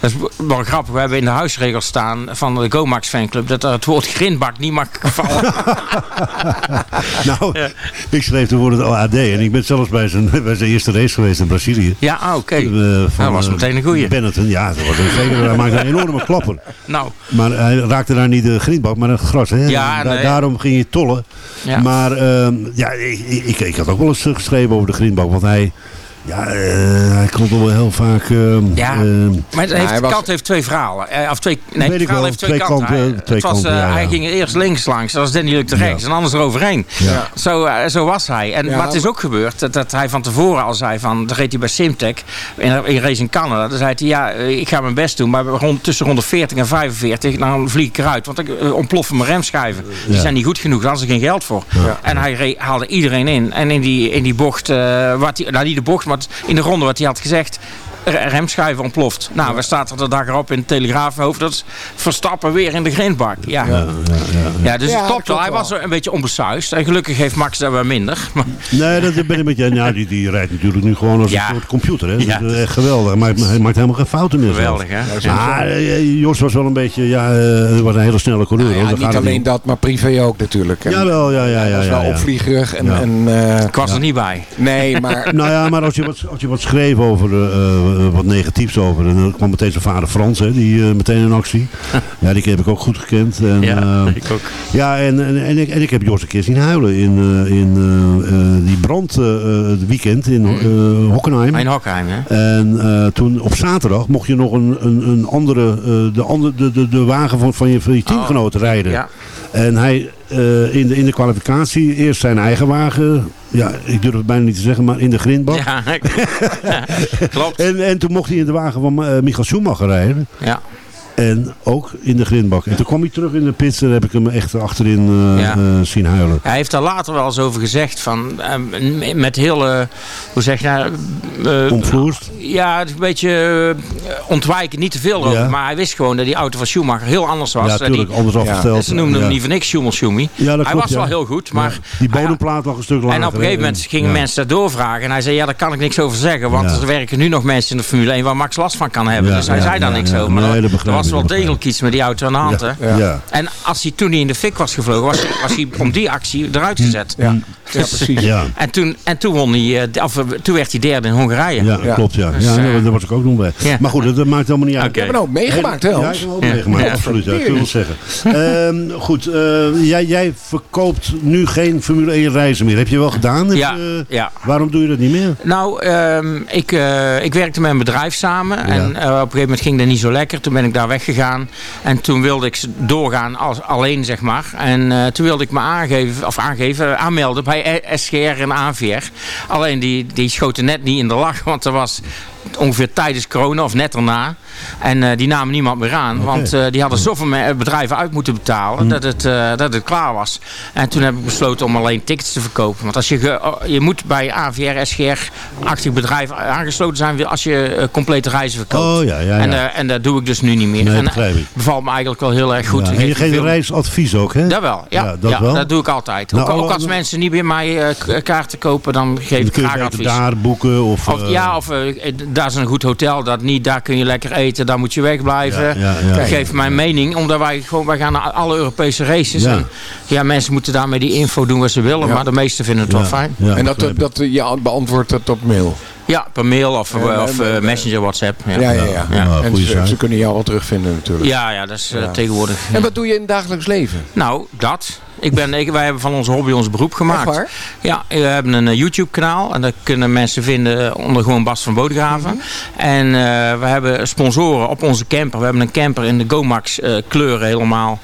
Dat is wel grappig. We hebben in de huisregels staan van de GoMax fanclub dat er het woord grindbak niet mag vallen. Nou, ik schreef toen het AD en ik ben zelfs bij zijn, bij zijn eerste race geweest in Brazilië. ja, ah, oké. Eh, van, dat was eh, meteen een goeie. Benetton, ja, dat was een zeker. Hij maakte een enorme klapper. Nou, Maar hij raakte daar niet de grindbak, maar het gras. Hè? Ja, Da- nee. Daarom ging hij tollen. Ja. Maar ehm, ja, ik, ik, ik had ook wel eens geschreven over de grindbak. Want hij, ja, eh, hij toch wel heel vaak... ehm, Ja. ehm, Maar het heeft, hij was- kant heeft twee verhalen. Eh, of twee, nee, Weet het verhaal wel, heeft twee, twee kanten. kanten, Hij, twee het was, kanten, eh, ja, ja. Hij ging eerst links langs, dat was Danny Luc de rechts. En anders eroverheen. Ja. Zo, zo was hij. En, het is ook gebeurd dat, dat hij van tevoren al zei van... Dan reed hij bij Simtech in, in Race in Canada. Dan zei hij, ja, ik ga mijn best doen. Maar rond, tussen 140 en 45, dan vlieg ik eruit. Want ik ontploffen mijn remschijven. Die Ja. zijn niet goed genoeg, daar is er geen geld voor. En hij reed- haalde iedereen in. En in die, in die bocht, eh, wat hij, nou niet de bocht, in de ronde wat hij had gezegd... re- remschijven ontploft. Nou, we staat er de dag erop in het Telegraafhoofd. Dat is Verstappen weer in de grindbak. Ja, ja, dus Ja, het klopt wel. klopt Hij was een beetje onbesuisd. En gelukkig heeft Max daar wel minder. Maar, Nee, dat ben ik met je. Ja, die, die rijdt natuurlijk nu gewoon als Ja. een soort computer. Hè. Ja. Dat is echt geweldig. Maakt, hij maakt helemaal geen fouten meer. Geweldig, hè? Ja, Maar eh, Jos was wel een beetje, ja, eh, hij was een hele snelle coureur. Nou ja, niet het alleen dat, maar privé ook natuurlijk. En Jawel, ja, ja, ja. dat is ja, wel ja. opvliegerig. En, Ja. en, eh, ik was er niet bij. nee, maar Nou ja, maar als je wat, als je wat schreef over eh, eh, wat negatiefs over, en dan kwam meteen zijn vader Frans, hè, die eh, meteen in actie. Ja, die heb ik ook goed gekend. En, Ja, eh, ik ook. Ja, en, en, en, ik, en ik heb Jos een keer zien huilen in, eh, in die brand het weekend in eh Hockenheim. In Hockheim, hè? En toen op zaterdag mocht je nog een, een, een andere, de, andere de, de, de wagen van, van je, van je teamgenoten rijden. Ja. En hij eh, in, de, in de kwalificatie eerst zijn eigen wagen, ja, ik durf het bijna niet te zeggen, maar in de grindbak. Ja, klopt. En, en toen mocht hij in de wagen van eh, Michael Schumacher rijden. Ja. En ook in de grindbak. En toen kwam hij terug in de pits en heb ik hem echt achterin eh, Ja. eh, zien huilen. Hij heeft daar later wel eens over gezegd van eh, met hele, hoe zeg je nou, Omvloerst. Ja, het is een beetje ontwijken, niet te veel over. Ja. Maar hij wist gewoon dat die auto van Schumacher heel anders was. Ja, En tuurlijk, die- anders afgesteld. Ze noemden Ja. hem niet voor niks Schumel Schumi. Ja, dat hij klopt, was wel ja. heel goed, maar... Ja. Die bodemplaat lag een stuk lager. En op een gegeven moment gingen Ja. mensen dat doorvragen. En hij zei, ja, daar kan ik niks over zeggen. Want Ja. er werken nu nog mensen in de Formule 1 waar Max last van kan hebben. Ja, dus hij ja, zei daar ja, niks ja. over. Maar Nee, dat begrijp was ik, wel degelijk iets met die auto aan de hand. Ja, Hè? ja. En als hij toen niet in de fik was gevlogen, was, was hij om die actie eruit gezet. ja, ja, Dus- precies. Ja. En toen, en toen, won hij, eh, of, eh, toen werd hij derde in Hongarije. Ja, Ja. klopt ja. Dus, ja eh, daar- was ik ook nog bij. ja. Maar goed, dat, dat maakt helemaal niet uit. We hebben ook meegemaakt, hè Ja, ik heb ook meegemaakt, Ja. absoluut. Ja, ik wil wel zeggen. Ehm, goed, eh, jij, jij verkoopt nu geen Formule 1 reizen meer. Heb je wel gedaan? Heb Ja, je- ja. Waarom doe je dat niet meer? Nou, ehm, ik, eh, ik werkte met een bedrijf samen. En eh, op een gegeven moment ging dat niet zo lekker. Toen ben ik daar weggegaan. En toen wilde ik doorgaan als, alleen, zeg maar. En eh, toen wilde ik me aangeven, of aangeven, aanmelden bij SGR en ANVR. Alleen die, die schoten net niet in de lach. Want er was ongeveer tijdens corona of net daarna. En eh, die namen niemand meer aan. Want eh, die hadden zoveel me- bedrijven uit moeten betalen dat, het, eh, dat het klaar was. En toen heb ik besloten om alleen tickets te verkopen. Want als je, oh, je moet bij AVR, SGR-achtig bedrijf aangesloten zijn als je eh, complete reizen verkoopt. Oh, ja, ja, ja. En, eh, en dat doe ik dus nu niet meer. Nee, en ik. bevalt me eigenlijk wel heel erg goed. Ja, en je geef geeft reisadvies ook, hè? Jawel, ja, ja, dat dat, wel. doe ik altijd. Nou, ook, ook alle- als mensen niet bij mij eh, kaarten kopen, dan geef Dan ik kun je graag advies. daar boeken of... Of, eh, ja, of eh, daar is een goed hotel, dat niet, daar kun je lekker eten, daar moet je wegblijven. Ja, ja, ja. Ik geef mijn mening, omdat wij gewoon, wij gaan naar alle Europese races. Ja. En ja, mensen moeten daarmee die info doen wat ze willen, Ja. maar de meesten vinden het wel fijn. ja, en dat, dat, je beantwoordt dat op mail. Ja, per mail of, Ja, of eh, Messenger, WhatsApp. Ja, Ja, ja, ja. Ja, en goeie ze, kunnen jou wel terugvinden natuurlijk. ja, ja, dat is eh, Ja. tegenwoordig. ja. En wat doe je in het dagelijks leven? Nou, dat. Ik ben, ik, wij hebben van onze hobby ons beroep gemaakt. Ja, we hebben een eh, YouTube kanaal en dat kunnen mensen vinden onder gewoon Bas van Bodegraven. En eh, we hebben sponsoren op onze camper. We hebben een camper in de Gomax eh, kleuren helemaal.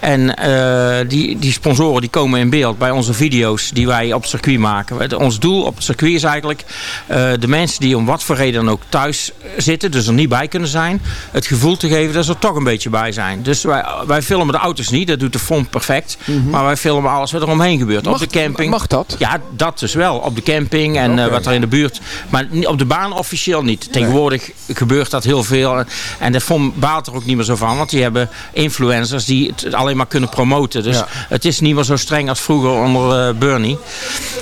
En eh, die, die sponsoren die komen in beeld bij onze video's die wij op het circuit maken. Ons doel op het circuit is eigenlijk eh, de mensen die om wat voor reden dan ook thuis zitten, dus er niet bij kunnen zijn, het gevoel te geven dat ze er toch een beetje bij zijn. Dus wij, wij filmen de auto's niet, dat doet de font perfect. Maar wij filmen alles wat er omheen gebeurt. Mag- op de camping. mag dat? Ja, dat dus wel. Op de camping en eh, wat er in de buurt. Maar op de baan officieel niet. Tegenwoordig gebeurt dat heel veel. En- En de FOM baalt er ook niet meer zo van. Want die hebben influencers die het alleen maar kunnen promoten. Dus Ja. het is niet meer zo streng als vroeger onder eh, Bernie.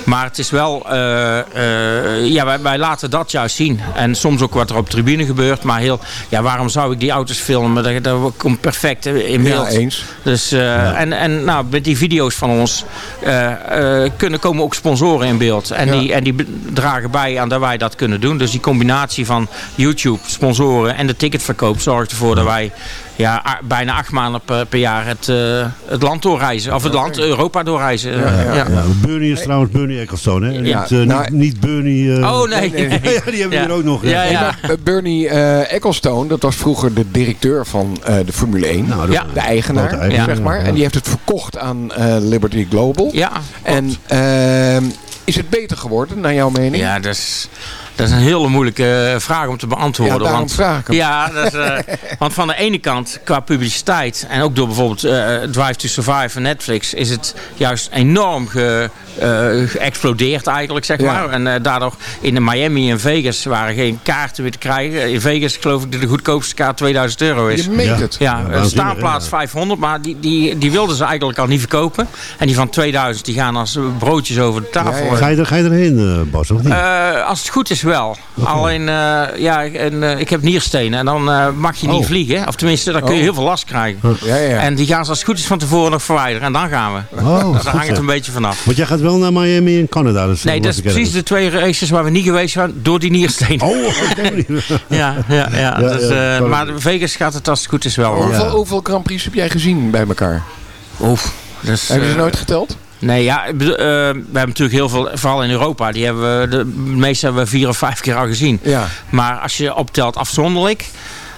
Maar het is wel... eh, ja, wij, wij laten dat juist zien. En soms ook wat er op de tribune gebeurt. Maar heel... Ja, waarom zou ik die auto's filmen? Dat, dat komt perfect in beeld. Ja, eens. Dus, En, en nou, met die video's van ons eh, eh, kunnen komen ook sponsoren in beeld. En, Ja. die, en die dragen bij aan dat wij dat kunnen doen. Dus die combinatie van YouTube, sponsoren en de ticketverkoop zorgt ervoor dat wij ja, bijna acht maanden per, per jaar het, eh, het land doorreizen. Of het land Europa doorreizen. Ja, ja. Ja, Bernie is trouwens Bernie Ecclestone, hè? Ja. Niet, eh, Nou, niet, niet Bernie... eh, Oh nee. Nee, nee, ja, die hebben we Ja. hier ook nog. Ja, Bernie eh, Ecclestone, dat was vroeger de directeur van eh, de Formule 1. Nou, de eigenaar, zeg maar. ja. En die heeft het verkocht aan eh, Liberty Global. Ja, En ehm, is het beter geworden, naar jouw mening? Ja, dat is, dat is een hele moeilijke eh, vraag om te beantwoorden. Ja, want, vraag ik hem. Ja, dat is, eh, want van de ene kant, qua publiciteit... en ook door bijvoorbeeld eh, Drive to Survive van Netflix... is het juist enorm ge, geëxplodeerd eigenlijk, zeg Ja. maar. En eh, daardoor in de Miami en Vegas waren geen kaarten meer te krijgen. In Vegas geloof ik dat de goedkoopste kaart 2000 euro is. Je meent Ja. het. Ja, staanplaats hè? 500, maar die, die, die wilden ze eigenlijk al niet verkopen. En die van 2000 die gaan als broodjes over de tafel. Ja, ja. Ga je, er, ga je erheen, eh, Bas, of niet? Eh, als het goed is wel. Alleen, eh, ja, en, eh, ik heb nierstenen en dan eh, mag je niet Oh. vliegen. Of tenminste, dan kun je Oh. heel veel last krijgen. Ja, ja. En die gaan ze als het goed is van tevoren nog verwijderen. En dan gaan we. Oh, Daar hangt het een beetje vanaf. Want jij gaat wel naar Miami en Canada. Dus Nee, dat is precies de twee races waar we niet geweest zijn door die nierstenen. Oh, oké. Ja, ja, ja. Ja, dus, ja, eh, kan maar Vegas gaat het als het goed is wel. hoor. Hoeveel, hoeveel Grand Prix heb jij gezien bij elkaar? Oef, dus, Heb je ze eh, nooit geteld? Nee, ja, ik bedoel, eh, we hebben natuurlijk heel veel, vooral in Europa, die hebben we, de meeste hebben we vier of vijf keer al gezien. Ja. Maar als je optelt afzonderlijk,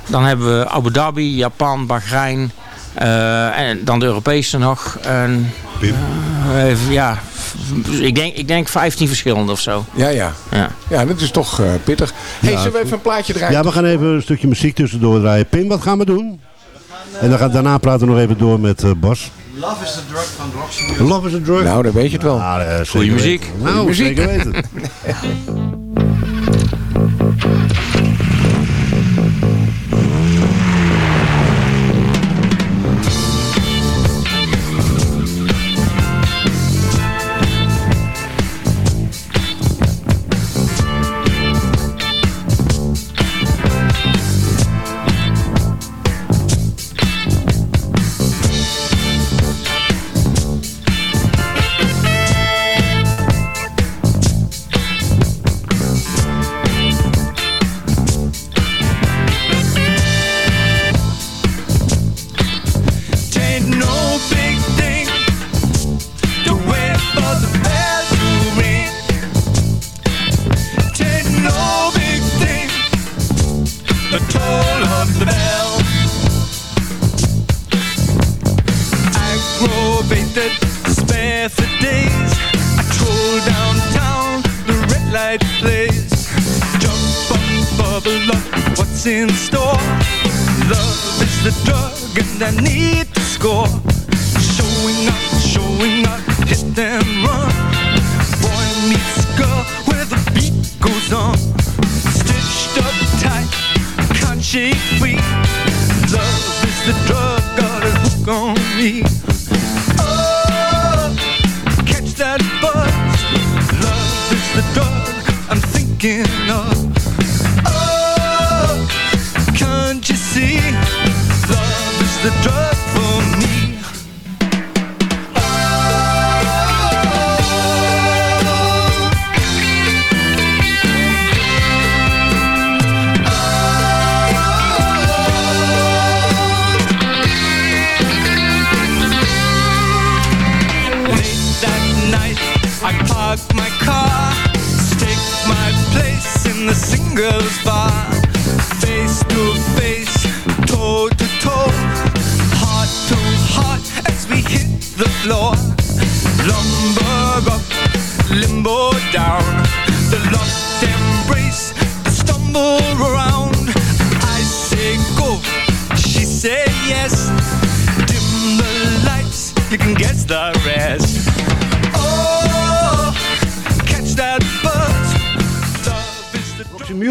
dan hebben we Abu Dhabi, Japan, Bahrein, eh, en dan de Europese nog. En, eh, even, ja, ik denk, ik denk 15 verschillende of zo. Ja, ja. Ja. Ja, dat is toch eh, pittig. hey, Ja, zullen we even een plaatje draaien? Ja, we gaan even een stukje muziek tussendoor draaien. Pim, wat gaan we doen? En dan gaan, daarna praten we nog even door met eh, Bas. Love is the drug van Roxy. Love is a drug. Nou, dan weet je het wel. Zeker Goeie muziek. weten. Goeie Nou, muziek. zeker weten.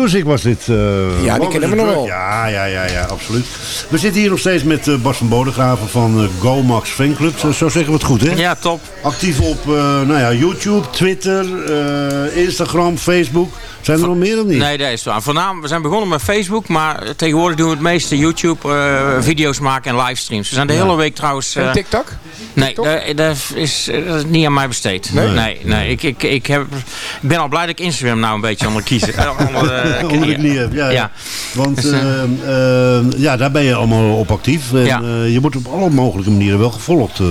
Music was dit. eh, Ja, die kennen we nog wel. Ja, ja, ja, ja, absoluut. We zitten hier nog steeds met eh, Bas van Bodegraven van eh, Go Max Fanclub. Zo, zo zeggen we het goed, hè? Ja, top. Actief op eh, nou ja, YouTube, Twitter, eh, Instagram, Facebook. Zijn er nog meer of niet? Nee, dat is waar. Voornamelijk, we zijn begonnen met Facebook, maar tegenwoordig doen we het meeste YouTube, eh, video's maken en livestreams. We zijn de Ja. hele week trouwens... En eh, TikTok? Nee, dat, dat is, dat is niet aan mij besteed. Nee? Nee, nee, Ik, ik, ik, heb, ik ben al blij dat ik Instagram nou een beetje onder kiezen. eh, onder, eh, Onder de knieën, ja. ja. Ja. Want Dus, eh, eh, eh, ja, daar ben je allemaal op actief. En, eh, je wordt op alle mogelijke manieren wel gevolgd. eh.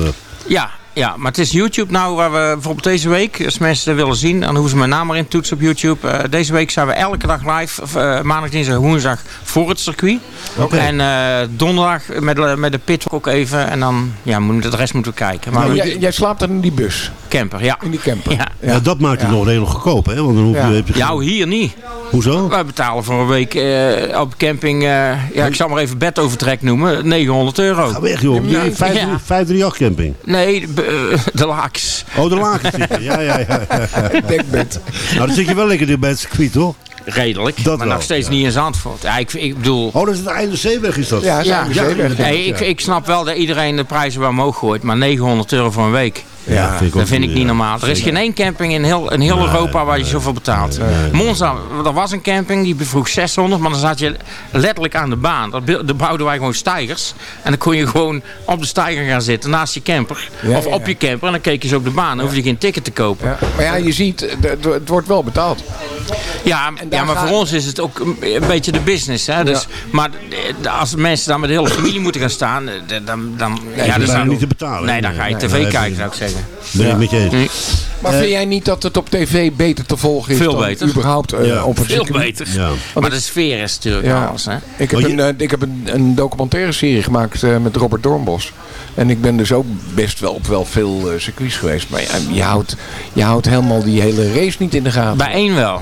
Ja, ja, maar het is YouTube nou waar we bijvoorbeeld deze week, als mensen dat willen zien, dan hoeven ze mijn naam maar in te toetsen op YouTube. Eh, deze week zijn we elke dag live, eh, maandag, dinsdag, woensdag voor het circuit. Oké. En eh, donderdag met, de- met de pit ook even. En dan, ja, moet, de rest moeten we kijken. Maar Maar we- jij, jij slaapt dan in die bus? camper, ja. In die camper? Ja. Ja. dat maakt het nog heel goedkoop, hè? Want dan hoef je, Ja. heb je geen- Nou, hier niet. Hoezo? Wij betalen voor een week eh, op camping, eh, ja, ik zal maar even bedovertrek noemen, 900 euro. Ga weg, joh. Ja. 538 camping. Nee, de lakens. Oh, de lakens zitten. Ja, ja, ja. ja. Dekbed. Nou, dan zit je wel lekker bij het circuit, toch? Redelijk, Dat maar wel, nog steeds ja. niet in Zandvoort. Ja, ik, ik bedoel... Oh, dat is het einde zeeweg is dat? Ja, Ja, nee, ik, ja. ik snap wel dat iedereen de prijzen wel omhoog gooit, maar 900 euro voor een week. Ja, vind dat vind ik niet, normaal. Er is geen één camping in heel, in heel Europa waar je zoveel betaalt. Monza, er was een camping die vroeg 600, maar dan zat je letterlijk aan de baan. Daar bouwden wij gewoon stijgers. En dan kon je gewoon op de stijger gaan zitten naast je camper. Ja, of ja. op je camper. En dan keek je zo op de baan. Dan hoefde je geen ticket te kopen. Ja. Maar ja, je ziet, het wordt wel betaald. Ja, ja maar voor ons is het ook een beetje de business. Hè? Dus, Maar eh, als mensen daar met de hele familie moeten gaan staan, eh, dan... dan ja, is dan- niet te betalen, Nee, dan ga je Nee, tv nee, kijken, nee. zou ik zeggen. Ben ik met je eens. Nee. Maar vind jij niet dat het op tv beter te volgen is Veel dan beter. überhaupt eh, Ja. op het Veel circuit? beter. Ja. Maar de sfeer is natuurlijk Ja. anders. Hè? Ik heb, een, eh, ik heb een, een documentaire serie gemaakt eh, met Robert Doornbos. En ik ben dus ook best wel op wel veel eh, circuits geweest. Maar ja, je, houdt, je houdt helemaal die hele race niet in de gaten. Bij één wel.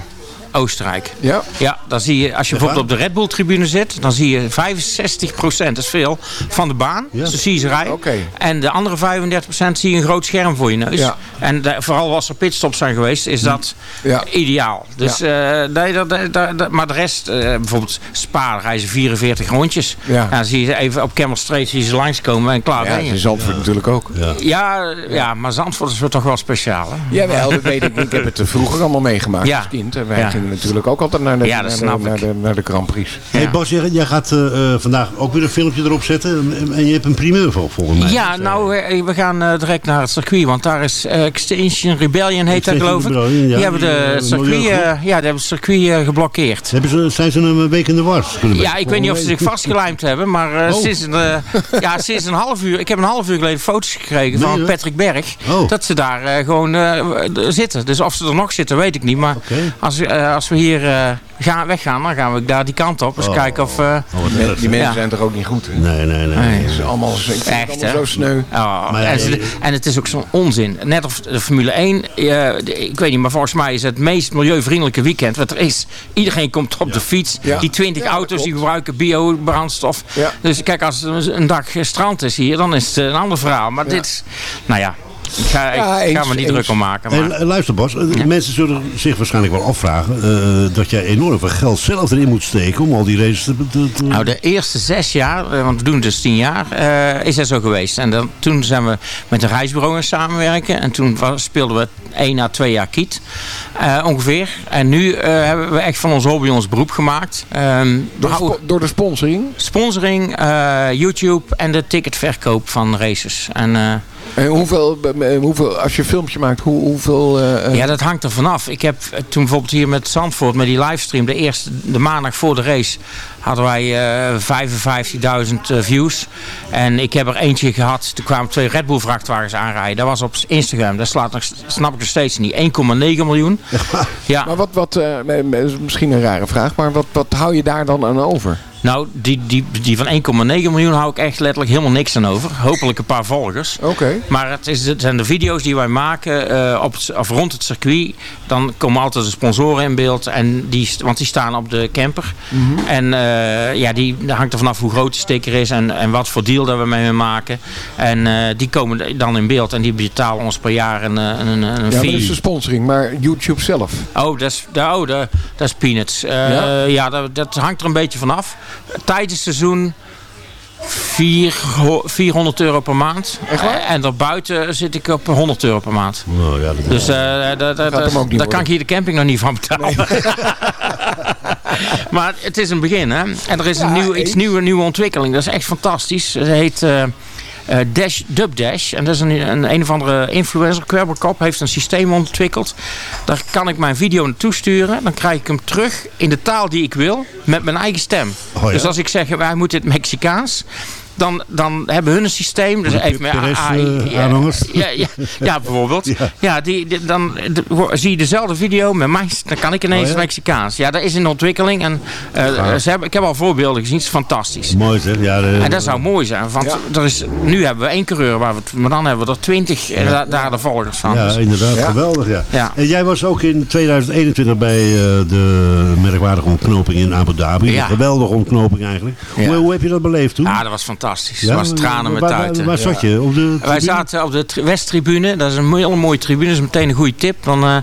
Oostenrijk. Ja? Ja, dan zie je, als je bijvoorbeeld op de Red Bull tribune zit, dan zie je 65%, dat is veel, van de baan. Ja. Dus dan zie je ze rijden. En de andere 35% zie je een groot scherm voor je neus. Ja. En de- vooral als er pitstops zijn geweest, is dat Ja. ideaal. Dus, eh, nee, dat, dat, dat- dat- maar de rest, eh, bijvoorbeeld Spa, ze 44 rondjes. Ja. dan zie je ze even op Camel Street zie je ze langskomen en klaar Ja, ben je. is Zandvoort natuurlijk ook. Ja. Ja, ja, maar Zandvoort is toch wel speciaal. Hè? Jawel, dat weet ik. Ik heb het vroeger allemaal meegemaakt Ja. als kind. En wij Ja. Gingen natuurlijk ook altijd naar de, Ja, naar naar de, naar de Grand Prix. Hey Bas, jij, jij gaat eh, eh, vandaag ook weer een filmpje erop zetten. En, en je hebt een primeur vol, volgens mij. Ja, nou, eh, we gaan eh, direct naar het circuit, want daar is eh, Extinction Rebellion, heet dat geloof ik. Rebellion, ja, die hebben de circuit, eh, ja, die hebben het circuit geblokkeerd. Hebben ze, zijn ze een week in de war? Kunnen we- Ja, ik weet niet of ze zich vastgelijmd hebben, maar eh, Oh. sinds, een, ja, sinds een half uur, ik heb een half uur geleden foto's gekregen van? Patrick Berg, Oh. dat ze daar gewoon eh, zitten. Dus of ze er nog zitten, weet ik niet, maar als, eh, als we hier eh, gaan, weggaan, dan gaan we daar die kant op. Eens Oh. kijken of... eh, Oh, Die, erg. die mensen Ja. zijn toch ook niet goed, hè? Nee, nee, nee. Nee. Het is allemaal, ik vind het Echt, allemaal hè? zo sneu. Oh, Maar en, en het is ook zo'n onzin. Net of de Formule 1, eh, de- ik weet niet, maar volgens mij is het meest milieuvriendelijke weekend wat er is. Iedereen komt op de fiets. Ja. Die 20 Ja, dat auto's die gebruiken biobrandstof. Ja. Dus kijk, als er een dag strand is hier, dan is het een ander verhaal. Maar dit, nou ja, ik ga, Ja, ga me niet eens. druk om maken. Maar, lu- luister Bas, eh, mensen zullen zich waarschijnlijk wel afvragen eh, dat jij enorm veel geld zelf erin moet steken om al die races te... te- te- Nou, de eerste zes jaar, eh, want we doen dus tien jaar, eh, is dat zo geweest. En dan, toen zijn we met een reisbureau gaan samenwerken. En toen was- speelden we één à twee jaar kiet, eh, ongeveer. En nu eh, hebben we echt van ons hobby ons beroep gemaakt. Ehm, Door, de door de sponsoring. sponsoring, eh, YouTube en de ticketverkoop van races. En, eh, En hoeveel, hoeveel, als je een filmpje maakt, hoe, hoeveel... eh, eh, Ja, dat hangt er vanaf. Ik heb eh, toen bijvoorbeeld hier met Zandvoort, met die livestream, de eerste, de maandag voor de race, hadden wij eh 55.000 eh, views. En ik heb er eentje gehad, toen kwamen twee Red Bull vrachtwagens aanrijden. Dat was op Instagram, dat slaat nog, snap ik nog steeds niet. 1,9 miljoen. Ja. Maar wat, wat eh, misschien een rare vraag, maar wat, wat hou je daar dan aan over? Nou, die, die, die van 1,9 miljoen hou ik echt letterlijk helemaal niks aan over. Hopelijk een paar volgers. Oké. Maar het, is, het zijn de video's die wij maken eh, op of rond het circuit. Dan komen altijd de sponsoren in beeld. En die, want die staan op de camper. Mhm. En eh, ja, die dat hangt er vanaf hoe groot de sticker is en, en wat voor deal dat we mee maken. En eh, die komen dan in beeld en die betalen ons per jaar een, een, een, een Ja, dat fee. is de sponsoring, maar YouTube zelf. Oh, dat is, oh, da- dat is peanuts. Ja? ja, dat, dat hangt er een beetje vanaf. Tijdens het seizoen vier, 400 euro per maand. Echt waar? En daarbuiten zit ik op 100 euro per maand. Nou, ja, dat Dus eh, daar daar- kan ik hier de camping nog niet van betalen. maar het is een begin, hè. En er is een Ja, nieuw, iets nieuwe, nieuwe ontwikkeling. Dat is echt fantastisch. Het heet... eh, eh, Dash Dub Dash. En dat is een, een, een of andere influencer. Kwerberkop heeft een systeem ontwikkeld. Daar kan ik mijn video naartoe sturen. Dan krijg ik hem terug in de taal die ik wil. Met mijn eigen stem. Oh ja. Dus als ik zeg, wij moeten het Mexicaans. Dan, dan hebben hun een systeem. Dus even met AI. eh, ja, aanhangers. ja, ja, ja, bijvoorbeeld. Ja. Ja, die, die- dan de- zie je dezelfde video met mij. Dan kan ik ineens Oh ja? Mexicaans. Ja, dat is in ontwikkeling. En, eh, ze hebben, ik heb al voorbeelden gezien. Het is fantastisch. Mooi zeg. Ja, de- En dat zou mooi zijn. Want Ja. er is, nu hebben we één coureur, waar we maar dan hebben we er twintig en da- daar de volgers van. Ja, Dus- inderdaad. Ja. Geweldig, ja. Ja. En jij was ook in 2021 bij eh, de merkwaardige ontknoping in Abu Dhabi. Ja. Een geweldige ontknoping eigenlijk. Ja. Hoe, hoe heb je dat beleefd toen? Ja, dat was fantastisch. Fantastisch. Ja, Het was tranen met waar- waar- tuiten. waar zat je? Op de Wij zaten op de tri- Westtribune. Dat is een hele mooie tribune. Dat is meteen een goede tip. Dan, eh,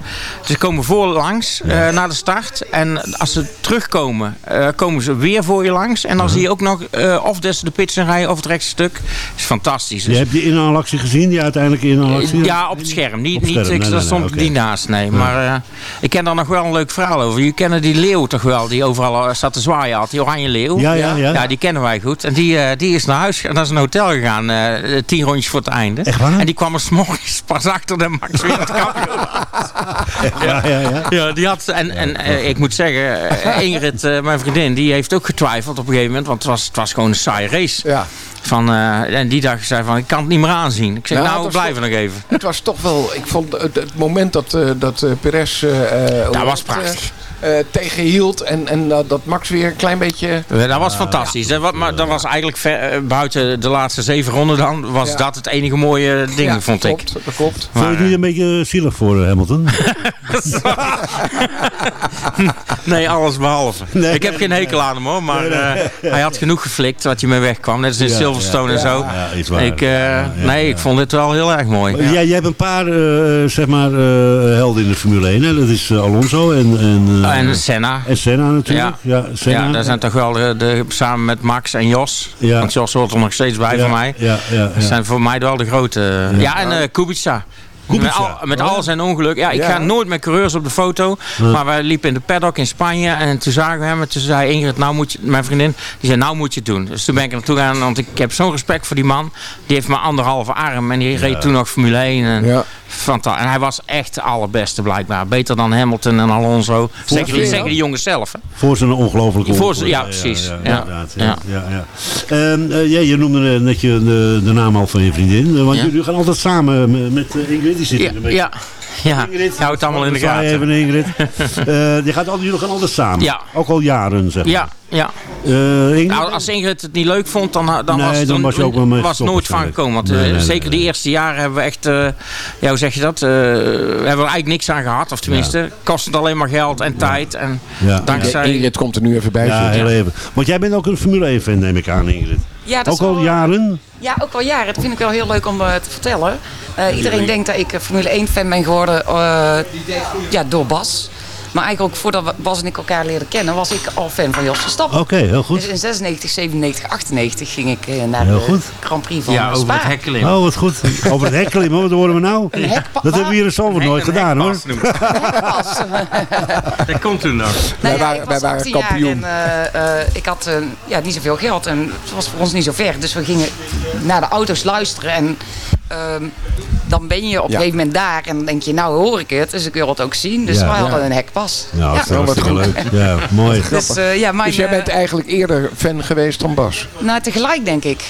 ze komen voor langs eh, naar de start. En als ze terugkomen, eh, komen ze weer voor je langs. En dan zie je ook nog of des de pits in rijden of het rechtse stuk. Dat is fantastisch. Je hebt die inhaalactie gezien, die uiteindelijke inhaalactie? ja, op het scherm. Niet, het niet scherm, nee, stond nee, niet naast. Nee. Maar ik ken daar nog wel een leuk verhaal over. Je kennen die leeuw toch wel, die overal zat te zwaaien had. Die oranje leeuw. Ja, ja, ja. Ja, die kennen wij goed. En die, die is naar huis, ge- naar zijn hotel gegaan. eh, tien rondjes voor het einde. Echt waar? En die kwam er s'morgens pas achter de Max weer het kampioen Ja, ja, ja. ja, die had, en, en eh, ik moet zeggen, eh, Ingrid, eh, mijn vriendin, die heeft ook getwijfeld op een gegeven moment. Want het was, het was gewoon een saaie race. Ja. Van, eh, en die dag zei van, ik kan het niet meer aanzien. Ik zeg, nou, het was blijven nog even. Het was toch wel, ik vond het, het moment dat, eh dat eh, Perez Dat was prachtig. Eh, eh, tegenhield en, en dat- dat Max weer een klein beetje... Ja, dat was fantastisch. Dat, maar dat was eigenlijk ver- eh, buiten de laatste zeven ronden dan, was Ja. dat het enige mooie ding, Ja, vond klopt, ik. Dat klopt. Vond je niet een beetje zielig voor eh, Hamilton? Nee, alles behalve. Nee, ik heb geen hekel aan hem hoor, maar Nee, nee. eh, hij had genoeg geflikt wat hij mee wegkwam. Net als in Ja, Silverstone ja, en zo. ja, is waar. ik, eh, nee, ja. ik vond dit wel heel erg mooi. Ja. Jij, jij hebt een paar eh, zeg maar, eh, helden in de Formule 1. Hè? Dat is eh, Alonso en... En, eh, En Senna. En Senna natuurlijk. Ja, Senna. Ja, daar zijn toch wel de, de- samen met Max en Jos. Ja. Want Jos hoort er nog steeds bij voor mij. ja, ja, ja. Dat zijn voor mij wel de grote. Ja, en eh Kubica. Kubica. Met, al, met Oh, al zijn ongeluk. Ja, ik Ja. ga nooit met coureurs op de foto. Ja. Maar wij liepen in de paddock in Spanje. En toen zagen we hem. En toen zei Ingrid, nou moet je, mijn vriendin. Die zei, nou moet je het doen. Dus toen ben ik er naartoe gegaan. Want ik heb zo'n respect voor die man. Die heeft maar anderhalve arm. En die reed toen nog Formule 1. En, Ja. fanta- en hij was echt de allerbeste blijkbaar. Beter dan Hamilton en Alonso. Zeker, die- zeker die jongens zelf. Hè. Voor zijn ongelofelijke Voor zijn- ja, precies. Ja. ja. Ehm, eh, je noemde net je, de, de naam al van je vriendin. Want jullie gaan altijd samen met, eh, Ingrid. Die zit Ja, hier een beetje. ja, ja. Ingrid, houdt het allemaal in de gaten. even Ingrid. Eh, die gaat altijd, jullie gaan altijd samen. Ja. Ook al jaren, zeg maar. Ja, ja. Eh, Ingrid? Nou, als Ingrid het niet leuk vond, dan, dan Nee, was het dan was je ook wel mee was nooit van gekomen. Want eh, Nee, nee, zeker nee. die eerste jaren hebben we echt, eh, ja, hoe zeg je dat? Eh, we hebben er eigenlijk niks aan gehad. Of tenminste, kost het alleen maar geld en tijd. En Ja. dankzij... Ingrid komt er nu even bij ja, heel even. Want jij bent ook een Formule 1 fan, neem ik aan, Ingrid. Ja, dat ook al wel- jaren? Ja, ook al jaren. Dat vind ik wel heel leuk om eh, te vertellen. Eh, iedereen denkt dat ik eh, Formule 1 fan ben geworden eh, ja, door Bas. Maar eigenlijk ook voordat we- Bas en ik elkaar leren kennen, was ik al fan van Jos Verstappen. Oké, heel goed. Dus in 96, 97, 98 ging ik eh, naar Heel de goed. Grand Prix van Ja, over Spa. het hek klimmen. Oh, wat goed. Over het hek klimmen, wat horen we nou? Dat hebben we hier in Zalvoort nooit gedaan, hoor. Dat komt toen nog. Nou Wij waren- wij waren 18 jaar kampioen. en eh, eh, ik had eh, ja, niet zoveel geld en het was voor ons niet zo ver. Dus we gingen naar de auto's luisteren en ehm, dan ben je op een gegeven moment daar en dan denk je, nou hoor ik het, dus ik wil het ook zien. Dus Ja. we hadden Ja. een hekpas. Nou, dat is ja. hartstikke leuk. Ja, mooi. Dus, eh, ja, mijn, Dus jij eh, bent eigenlijk eerder fan geweest dan Bas? nou, tegelijk denk ik.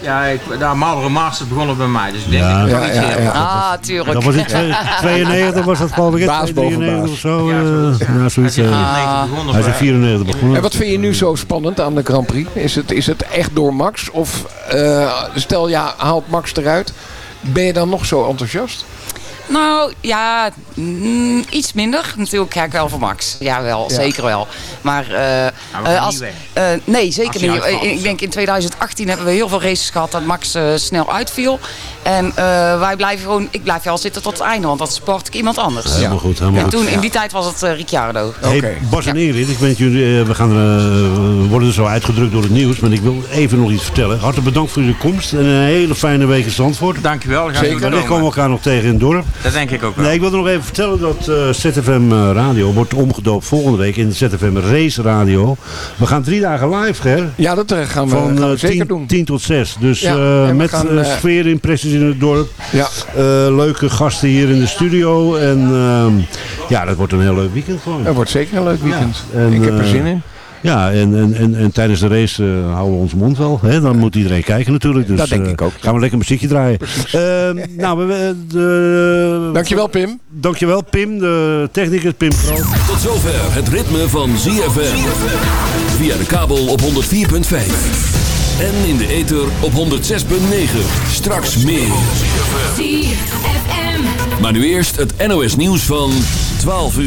Ja, ik, daar Marlboro Masters begonnen bij mij. Dus ik denk Ja. ik Ja, ja. Ah, tuurlijk. Dat was in twee- 92 was dat geloof ik, hè? Baas boven 93 baas. of zo. Ja, eh, zoiets, ja. zoiets. Hij is in eh. 94 begonnen Hij is in bij- 94 begonnen. En wat vind je nu zo spannend aan de Grand Prix? Is het, is het echt door Max? Of eh, stel ja, haalt Max eruit. Ben je dan nog zo enthousiast? Nou, ja, mm, iets minder. Natuurlijk ga ik wel voor Max. Ja, wel, Ja. zeker wel. Maar eh, we gaan eh, als, eh, nee, zeker niet. uitvalt Ik, denk in 2018 hebben we heel veel races gehad dat Max eh, snel uitviel. En eh, wij blijven gewoon, ik blijf wel zitten tot het einde, want dat sport ik iemand anders. Helemaal goed, helemaal En goed. toen, in die tijd was het eh, Ricciardo. Hey, Bas en Ingrid, ik weet jullie, we, gaan, we worden er zo uitgedrukt door het nieuws, maar ik wil even nog iets vertellen. Hartelijk bedankt voor jullie komst en een hele fijne week in Zandvoort. Dankjewel. Ga Zeker. Wellicht komen we elkaar nog tegen in het dorp. Dat denk ik ook wel. Nee, ik wilde nog even vertellen dat eh, ZFM eh, Radio wordt omgedoopt volgende week in de ZFM Race Radio. We gaan drie dagen live, Ger. Ja, dat eh, gaan we, Van gaan we zeker 10, doen. 10 tot 6. Dus Ja, eh, met gaan, sfeerimpressies in het dorp. Ja. Eh, leuke gasten hier in de studio. En ehm, ja, dat wordt een heel leuk weekend gewoon. Het wordt zeker een leuk weekend. En, ik heb er zin in. Ja, en, en, en, en tijdens de race eh, houden we ons mond wel. Hè? Dan moet iedereen kijken natuurlijk. Dus, Dat denk eh, ik ook. Gaan we lekker muziekje draaien. Ehm, nou, we, we- de, Dankjewel Pim. Dankjewel Pim, de technicus Pim Pro. Tot zover het ritme van ZFM. Via de kabel op 104.5. En in de ether op 106.9. Straks meer. Maar nu eerst het NOS nieuws van 12 uur.